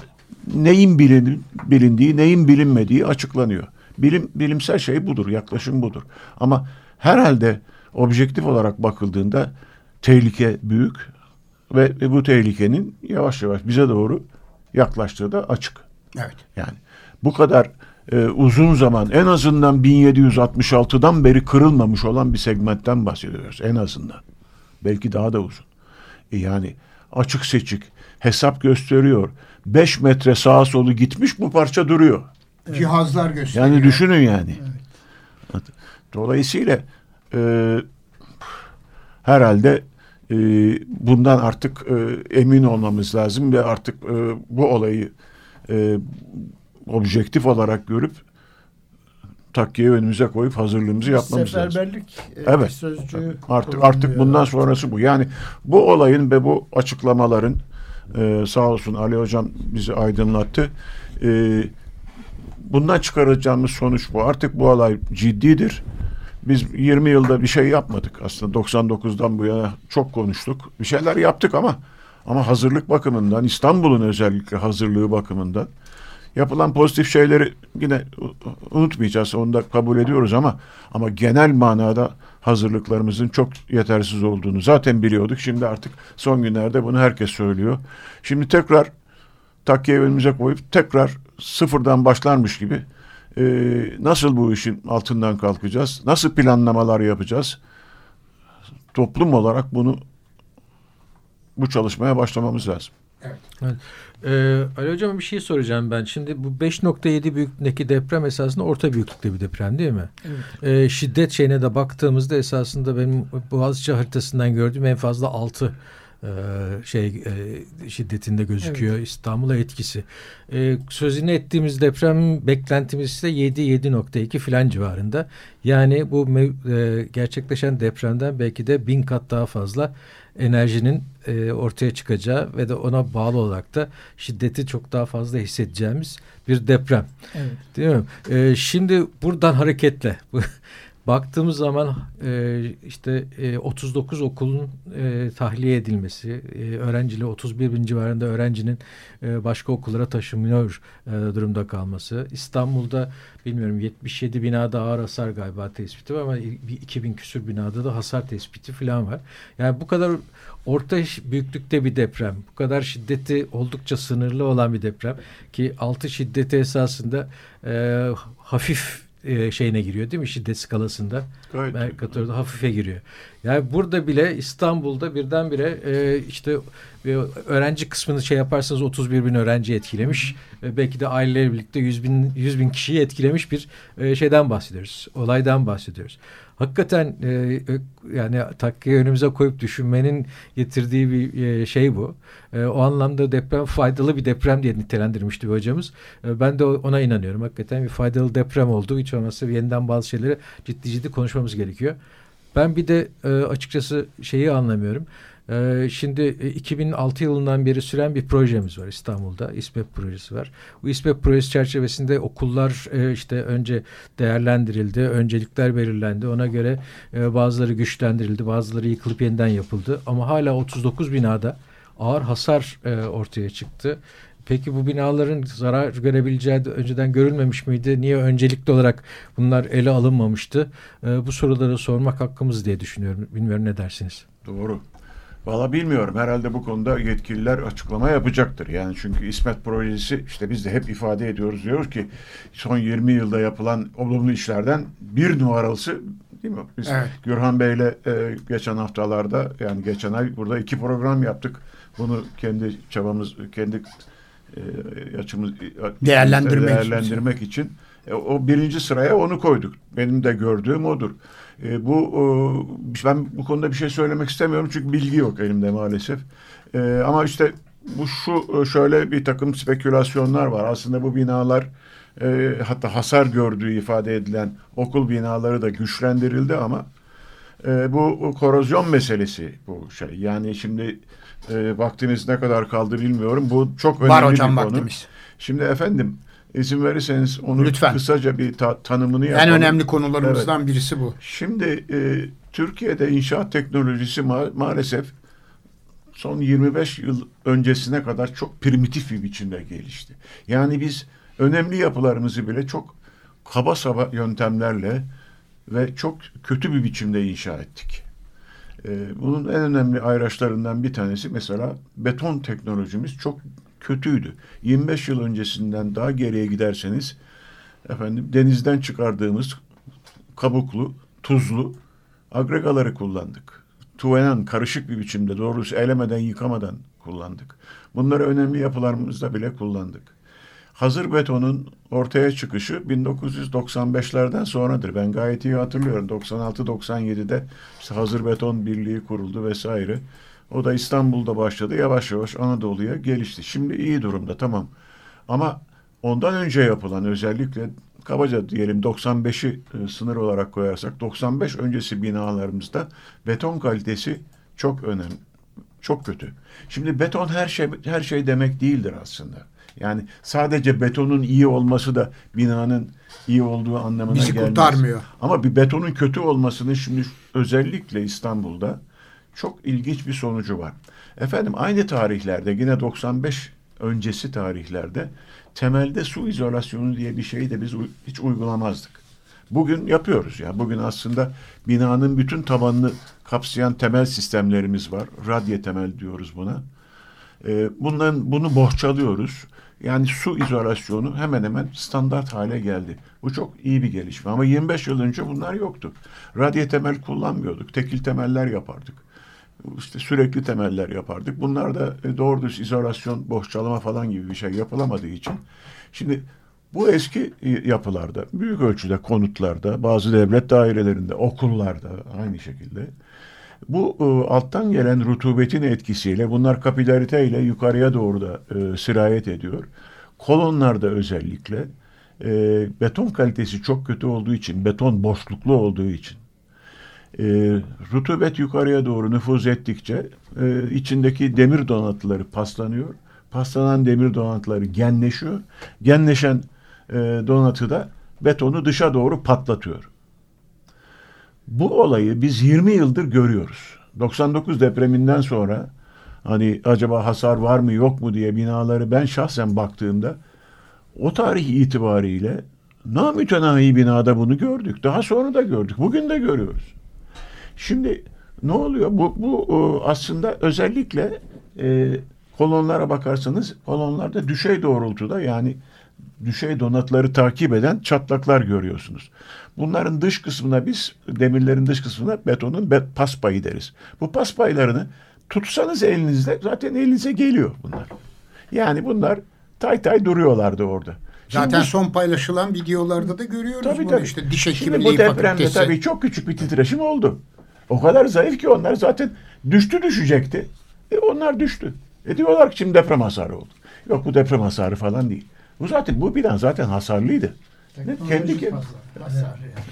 neyin bilin, bilindiği, neyin bilinmediği açıklanıyor. Bilim bilimsel şey budur, yaklaşım budur. Ama herhalde objektif olarak bakıldığında tehlike büyük ve, ve bu tehlikenin yavaş yavaş bize doğru yaklaştığı da açık. Evet. Yani bu kadar e, uzun zaman en azından 1766'dan beri kırılmamış olan bir segmentten bahsediyoruz en azından. Belki daha da uzun. E yani açık seçik hesap gösteriyor. 5 metre sağa solu gitmiş bu parça duruyor. Cihazlar gösteriyor. Yani düşünün yani. Dolayısıyla e, herhalde e, bundan artık e, emin olmamız lazım ve artık e, bu olayı e, objektif olarak görüp takkiye önümüze koyup hazırlığımızı yapmamız lazım. Seferberlik e, Evet. sözcüğü Artık artık bundan sonrası bu. Yani bu olayın ve bu açıklamaların e, sağ olsun Ali Hocam bizi aydınlattı. E, bundan çıkaracağımız sonuç bu. Artık bu olay ciddidir. Biz 20 yılda bir şey yapmadık aslında. 99'dan bu yana çok konuştuk. Bir şeyler yaptık ama Ama hazırlık bakımından, İstanbul'un özellikle hazırlığı bakımından yapılan pozitif şeyleri yine unutmayacağız. Onu da kabul ediyoruz ama ama genel manada hazırlıklarımızın çok yetersiz olduğunu zaten biliyorduk. Şimdi artık son günlerde bunu herkes söylüyor. Şimdi tekrar takkiye önümüze koyup tekrar sıfırdan başlarmış gibi e, nasıl bu işin altından kalkacağız? Nasıl planlamalar yapacağız? Toplum olarak bunu bu çalışmaya başlamamız lazım. Evet. evet. Ee, Ali Hocam bir şey soracağım ben. Şimdi bu 5.7 büyüklüğündeki deprem esasında orta büyüklükte bir deprem değil mi? Evet. Ee, şiddet şeyine de baktığımızda esasında benim Boğaziçi haritasından gördüğüm en fazla 6 e, şey e, şiddetinde gözüküyor evet. İstanbul'a etkisi. E, sözünü ettiğimiz deprem beklentimiz ise 7-7.2 filan civarında. Yani bu e, gerçekleşen depremden belki de bin kat daha fazla enerjinin e, ortaya çıkacağı ve de ona bağlı olarak da şiddeti çok daha fazla hissedeceğimiz bir deprem. Evet. Değil mi? E, şimdi buradan hareketle Baktığımız zaman e, işte e, 39 okulun e, tahliye edilmesi, e, öğrenciyle 31 bin civarında öğrencinin e, başka okullara taşınıyor e, durumda kalması. İstanbul'da bilmiyorum 77 binada ağır hasar galiba tespiti var ama 2000 küsür binada da hasar tespiti falan var. Yani bu kadar orta büyüklükte bir deprem, bu kadar şiddeti oldukça sınırlı olan bir deprem ki altı şiddeti esasında e, hafif e, şeyine giriyor değil mi şiddet skalasında? Gayet. Merkatörde hafife giriyor. Yani burada bile İstanbul'da birdenbire e, işte e, öğrenci kısmını şey yaparsanız 31 bin öğrenci etkilemiş. E, belki de aileleri birlikte 100 bin, 100 bin kişiyi etkilemiş bir e, şeyden bahsediyoruz. Olaydan bahsediyoruz hakikaten e, yani takkiye önümüze koyup düşünmenin getirdiği bir e, şey bu. E, o anlamda deprem faydalı bir deprem diye nitelendirmişti hocamız. E, ben de ona inanıyorum. Hakikaten bir faydalı deprem olduğu hiç olmazsa yeniden bazı şeyleri ciddi ciddi konuşmamız gerekiyor. Ben bir de e, açıkçası şeyi anlamıyorum. Ee, şimdi 2006 e, yılından beri süren bir projemiz var İstanbul'da. İSPEP projesi var. Bu İSPEP projesi çerçevesinde okullar e, işte önce değerlendirildi, öncelikler belirlendi. Ona göre e, bazıları güçlendirildi, bazıları yıkılıp yeniden yapıldı. Ama hala 39 binada ağır hasar ortaya çıktı. Peki bu binaların zarar görebileceği de önceden görülmemiş miydi? Niye öncelikli olarak bunlar ele alınmamıştı? bu soruları sormak hakkımız diye düşünüyorum. Bilmiyorum ne dersiniz? Doğru. Valla bilmiyorum. Herhalde bu konuda yetkililer açıklama yapacaktır. Yani çünkü İsmet projesi işte biz de hep ifade ediyoruz. Diyoruz ki son 20 yılda yapılan olumlu işlerden bir numaralısı değil mi? Biz evet. Gürhan Bey'le e, geçen haftalarda yani geçen ay burada iki program yaptık. Bunu kendi çabamız, kendi e, açımız değerlendirmek, değerlendirmek için. için. E, o birinci sıraya onu koyduk. Benim de gördüğüm odur. E, bu e, ben bu konuda bir şey söylemek istemiyorum çünkü bilgi yok elimde maalesef. E, ama işte bu şu şöyle bir takım spekülasyonlar var. Aslında bu binalar e, hatta hasar gördüğü ifade edilen okul binaları da güçlendirildi ama e, bu korozyon meselesi bu şey. Yani şimdi e, vaktimiz ne kadar kaldı bilmiyorum. Bu çok önemli Var hocam bir konu. Vaktimiz. Şimdi efendim İzin verirseniz onu Lütfen. kısaca bir ta tanımını yapalım. En önemli konularımızdan evet. birisi bu. Şimdi e, Türkiye'de inşaat teknolojisi ma maalesef son 25 yıl öncesine kadar çok primitif bir biçimde gelişti. Yani biz önemli yapılarımızı bile çok kaba saba yöntemlerle ve çok kötü bir biçimde inşa ettik. Ee, bunun en önemli ayraçlarından bir tanesi mesela beton teknolojimiz çok kötüydü. 25 yıl öncesinden daha geriye giderseniz efendim denizden çıkardığımız kabuklu, tuzlu agregaları kullandık. Tuvenan karışık bir biçimde doğrusu elemeden yıkamadan kullandık. Bunları önemli yapılarımızda bile kullandık. Hazır betonun ortaya çıkışı 1995'lerden sonradır. Ben gayet iyi hatırlıyorum. 96-97'de işte hazır beton birliği kuruldu vesaire. O da İstanbul'da başladı. Yavaş yavaş Anadolu'ya gelişti. Şimdi iyi durumda tamam. Ama ondan önce yapılan özellikle kabaca diyelim 95'i e, sınır olarak koyarsak 95 öncesi binalarımızda beton kalitesi çok önemli. Çok kötü. Şimdi beton her şey her şey demek değildir aslında. Yani sadece betonun iyi olması da binanın iyi olduğu anlamına Bizi gelmez. kurtarmıyor. Ama bir betonun kötü olmasını şimdi özellikle İstanbul'da çok ilginç bir sonucu var. Efendim aynı tarihlerde yine 95 öncesi tarihlerde temelde su izolasyonu diye bir şeyi de biz hiç uygulamazdık. Bugün yapıyoruz ya. Yani bugün aslında binanın bütün tabanını kapsayan temel sistemlerimiz var. Radye temel diyoruz buna. Ee, bundan bunu bohçalıyoruz. Yani su izolasyonu hemen hemen standart hale geldi. Bu çok iyi bir gelişme. Ama 25 yıl önce bunlar yoktu. Radye temel kullanmıyorduk. Tekil temeller yapardık. İşte sürekli temeller yapardık. Bunlar da e, doğru düz izolasyon, bohçalama falan gibi bir şey yapılamadığı için. Şimdi bu eski e, yapılarda, büyük ölçüde konutlarda, bazı devlet dairelerinde, okullarda aynı şekilde bu e, alttan gelen rutubetin etkisiyle bunlar kapilarite ile yukarıya doğru da e, sirayet ediyor. Kolonlarda özellikle e, beton kalitesi çok kötü olduğu için, beton boşluklu olduğu için e, rutubet yukarıya doğru nüfuz ettikçe e, içindeki demir donatıları paslanıyor. Paslanan demir donatıları genleşiyor. Genleşen e, donatı da betonu dışa doğru patlatıyor. Bu olayı biz 20 yıldır görüyoruz. 99 depreminden sonra hani acaba hasar var mı yok mu diye binaları ben şahsen baktığımda o tarih itibariyle namütenahi binada bunu gördük. Daha sonra da gördük. Bugün de görüyoruz. Şimdi ne oluyor? Bu, bu aslında özellikle e, kolonlara bakarsanız kolonlarda düşey doğrultuda yani düşey donatları takip eden çatlaklar görüyorsunuz. Bunların dış kısmına biz demirlerin dış kısmına betonun bet, pas payı deriz. Bu pas paylarını tutsanız elinizde zaten elinize geliyor bunlar. Yani bunlar tay tay duruyorlardı orada. Şimdi Zaten bu, son paylaşılan videolarda da görüyoruz tabii, bunu tabii. işte diş hekimliği Şimdi bu depremde fakültesi. tabii çok küçük bir titreşim oldu. O kadar zayıf ki onlar zaten düştü düşecekti. E onlar düştü. E diyorlar ki şimdi deprem hasarı oldu. Yok bu deprem hasarı falan değil. Bu zaten bu bina zaten hasarlıydı. Ne? Kendi kendi.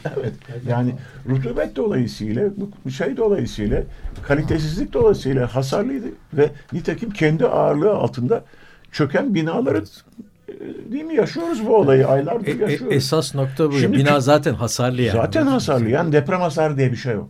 evet. Yani rutubet dolayısıyla bu şey dolayısıyla kalitesizlik dolayısıyla hasarlıydı ve nitekim kendi ağırlığı altında çöken binaları e, değil mi yaşıyoruz bu olayı aylardır e, e, yaşıyoruz. Esas nokta bu. Şimdi, Bina zaten hasarlı yani. Zaten hasarlı yani deprem hasarı diye bir şey yok.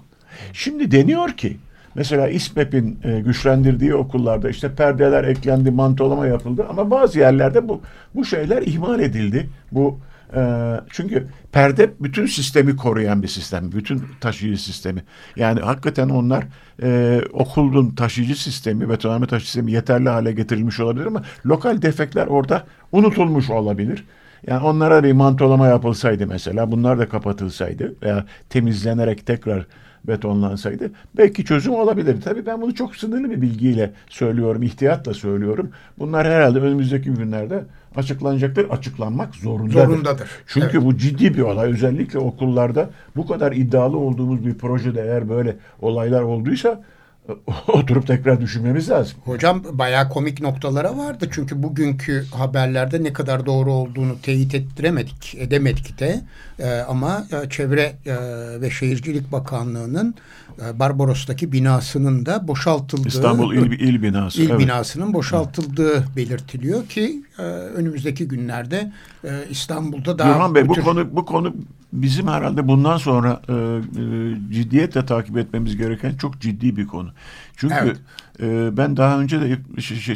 Şimdi deniyor ki mesela İSMEP'in e, güçlendirdiği okullarda işte perdeler eklendi, mantolama yapıldı ama bazı yerlerde bu bu şeyler ihmal edildi. Bu e, çünkü perde bütün sistemi koruyan bir sistem, bütün taşıyıcı sistemi. Yani hakikaten onlar e, okulun taşıyıcı sistemi, betonarme taşıyıcı sistemi yeterli hale getirilmiş olabilir ama lokal defekler orada unutulmuş olabilir. Yani onlara bir mantolama yapılsaydı mesela, bunlar da kapatılsaydı veya temizlenerek tekrar betonlansaydı belki çözüm olabilir. Tabii ben bunu çok sınırlı bir bilgiyle söylüyorum, ihtiyatla söylüyorum. Bunlar herhalde önümüzdeki günlerde açıklanacaktır, açıklanmak zorundadır. Zorundadır. Çünkü evet. bu ciddi bir olay. Özellikle okullarda bu kadar iddialı olduğumuz bir projede eğer böyle olaylar olduysa oturup tekrar düşünmemiz lazım. Hocam bayağı komik noktalara vardı. Çünkü bugünkü haberlerde ne kadar doğru olduğunu teyit ettiremedik, edemedik de. Ee, ama e, Çevre e, ve Şehircilik Bakanlığı'nın Barbaros'taki binasının da boşaltıldığı İstanbul il, il binası il evet. binasının boşaltıldığı evet. belirtiliyor ki e, önümüzdeki günlerde e, İstanbul'da daha Gürhan Bey bu konu bu konu bizim herhalde bundan sonra e, e, ciddiyetle takip etmemiz gereken çok ciddi bir konu. Çünkü evet. e, ben daha önce de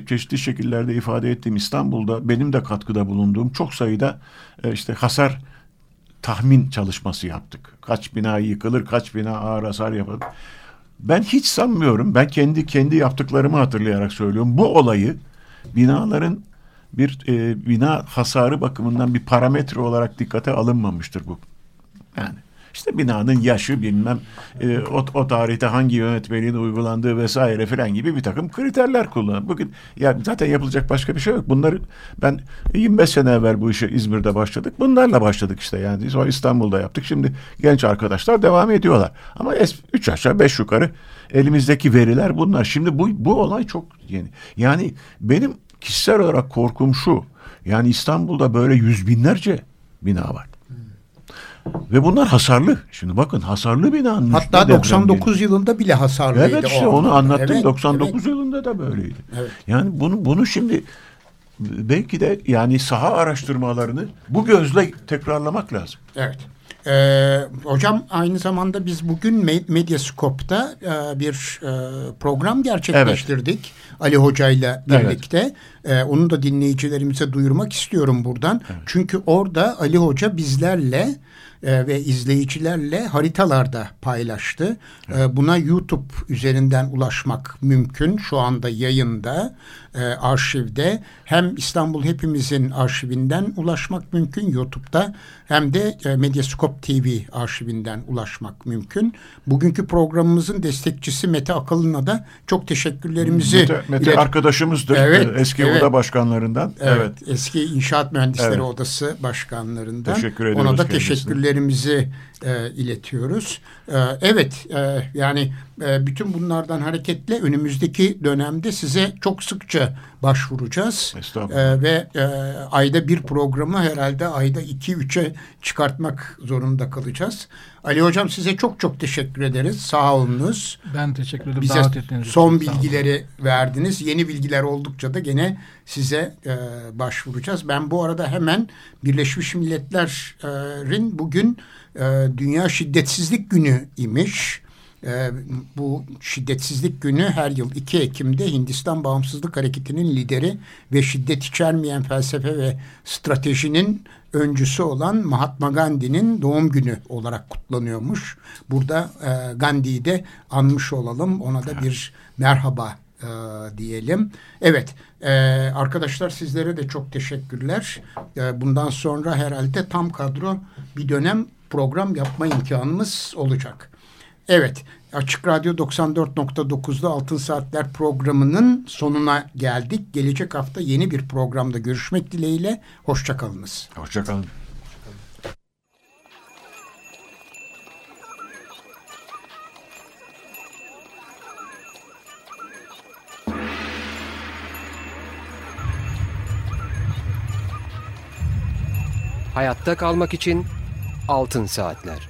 çeşitli şekillerde ifade ettiğim İstanbul'da benim de katkıda bulunduğum çok sayıda e, işte hasar tahmin çalışması yaptık. Kaç bina yıkılır, kaç bina ağır hasar yapılır. Ben hiç sanmıyorum. Ben kendi kendi yaptıklarımı hatırlayarak söylüyorum. Bu olayı binaların bir e, bina hasarı bakımından bir parametre olarak dikkate alınmamıştır bu. Yani işte binanın yaşı bilmem e, o, o tarihte hangi yönetmeliğin uygulandığı vesaire filan gibi bir takım kriterler kullanır. Bugün ya zaten yapılacak başka bir şey yok. Bunları ben 25 sene evvel bu işe İzmir'de başladık. Bunlarla başladık işte yani. Sonra İstanbul'da yaptık. Şimdi genç arkadaşlar devam ediyorlar. Ama es, üç aşağı beş yukarı elimizdeki veriler bunlar. Şimdi bu, bu olay çok yeni. Yani benim kişisel olarak korkum şu. Yani İstanbul'da böyle yüz binlerce bina var. Ve bunlar hasarlı. Şimdi bakın hasarlı binanın Hatta 99 yılında bile hasarlıydı. Evet işte onu anlattım. Evet, 99 evet. yılında da böyleydi. Evet. Yani bunu bunu şimdi belki de yani saha araştırmalarını bu gözle tekrarlamak lazım. Evet. Ee, hocam aynı zamanda biz bugün Medyascope'da e, bir e, program gerçekleştirdik. Evet. Ali Hoca ile birlikte. Evet. E, onu da dinleyicilerimize duyurmak istiyorum buradan. Evet. Çünkü orada Ali Hoca bizlerle e, ve izleyicilerle haritalarda paylaştı. E, buna YouTube üzerinden ulaşmak mümkün. Şu anda yayında, e, arşivde. Hem İstanbul Hepimizin arşivinden ulaşmak mümkün YouTube'da hem de e, Medyascope TV arşivinden ulaşmak mümkün. Bugünkü programımızın destekçisi Mete Akalın'a da çok teşekkürlerimizi Mete, Mete arkadaşımızdır. Evet, eski evet. oda başkanlarından. Evet, evet. Eski İnşaat Mühendisleri evet. Odası başkanlarından. Teşekkür ediyoruz Ona da teşekkürlerimizi e, iletiyoruz. E, evet e, yani e, bütün bunlardan hareketle önümüzdeki dönemde size çok sıkça başvuracağız. E, ve e, ayda bir programı herhalde ayda iki üçe çıkartmak zorunda kalacağız. Ali Hocam size çok çok teşekkür ederiz. Sağ olunuz. Ben teşekkür ederim. Bize son bilgileri verdiniz. Yeni bilgiler oldukça da gene size e, başvuracağız. Ben bu arada hemen Birleşmiş Milletler'in bugün e, Dünya Şiddetsizlik Günü imiş. E, bu şiddetsizlik günü her yıl 2 Ekim'de Hindistan Bağımsızlık Hareketi'nin lideri ve şiddet içermeyen felsefe ve stratejinin öncüsü olan Mahatma Gandhi'nin doğum günü olarak kutlanıyormuş. Burada e, Gandhi'yi de anmış olalım. Ona da bir merhaba e, diyelim. Evet e, arkadaşlar sizlere de çok teşekkürler. E, bundan sonra herhalde tam kadro bir dönem program yapma imkanımız olacak. Evet, Açık Radyo 94.9'da Altın Saatler programının sonuna geldik. Gelecek hafta yeni bir programda görüşmek dileğiyle. Hoşçakalınız. Hoşçakalın. Hayatta kalmak için Altın Saatler.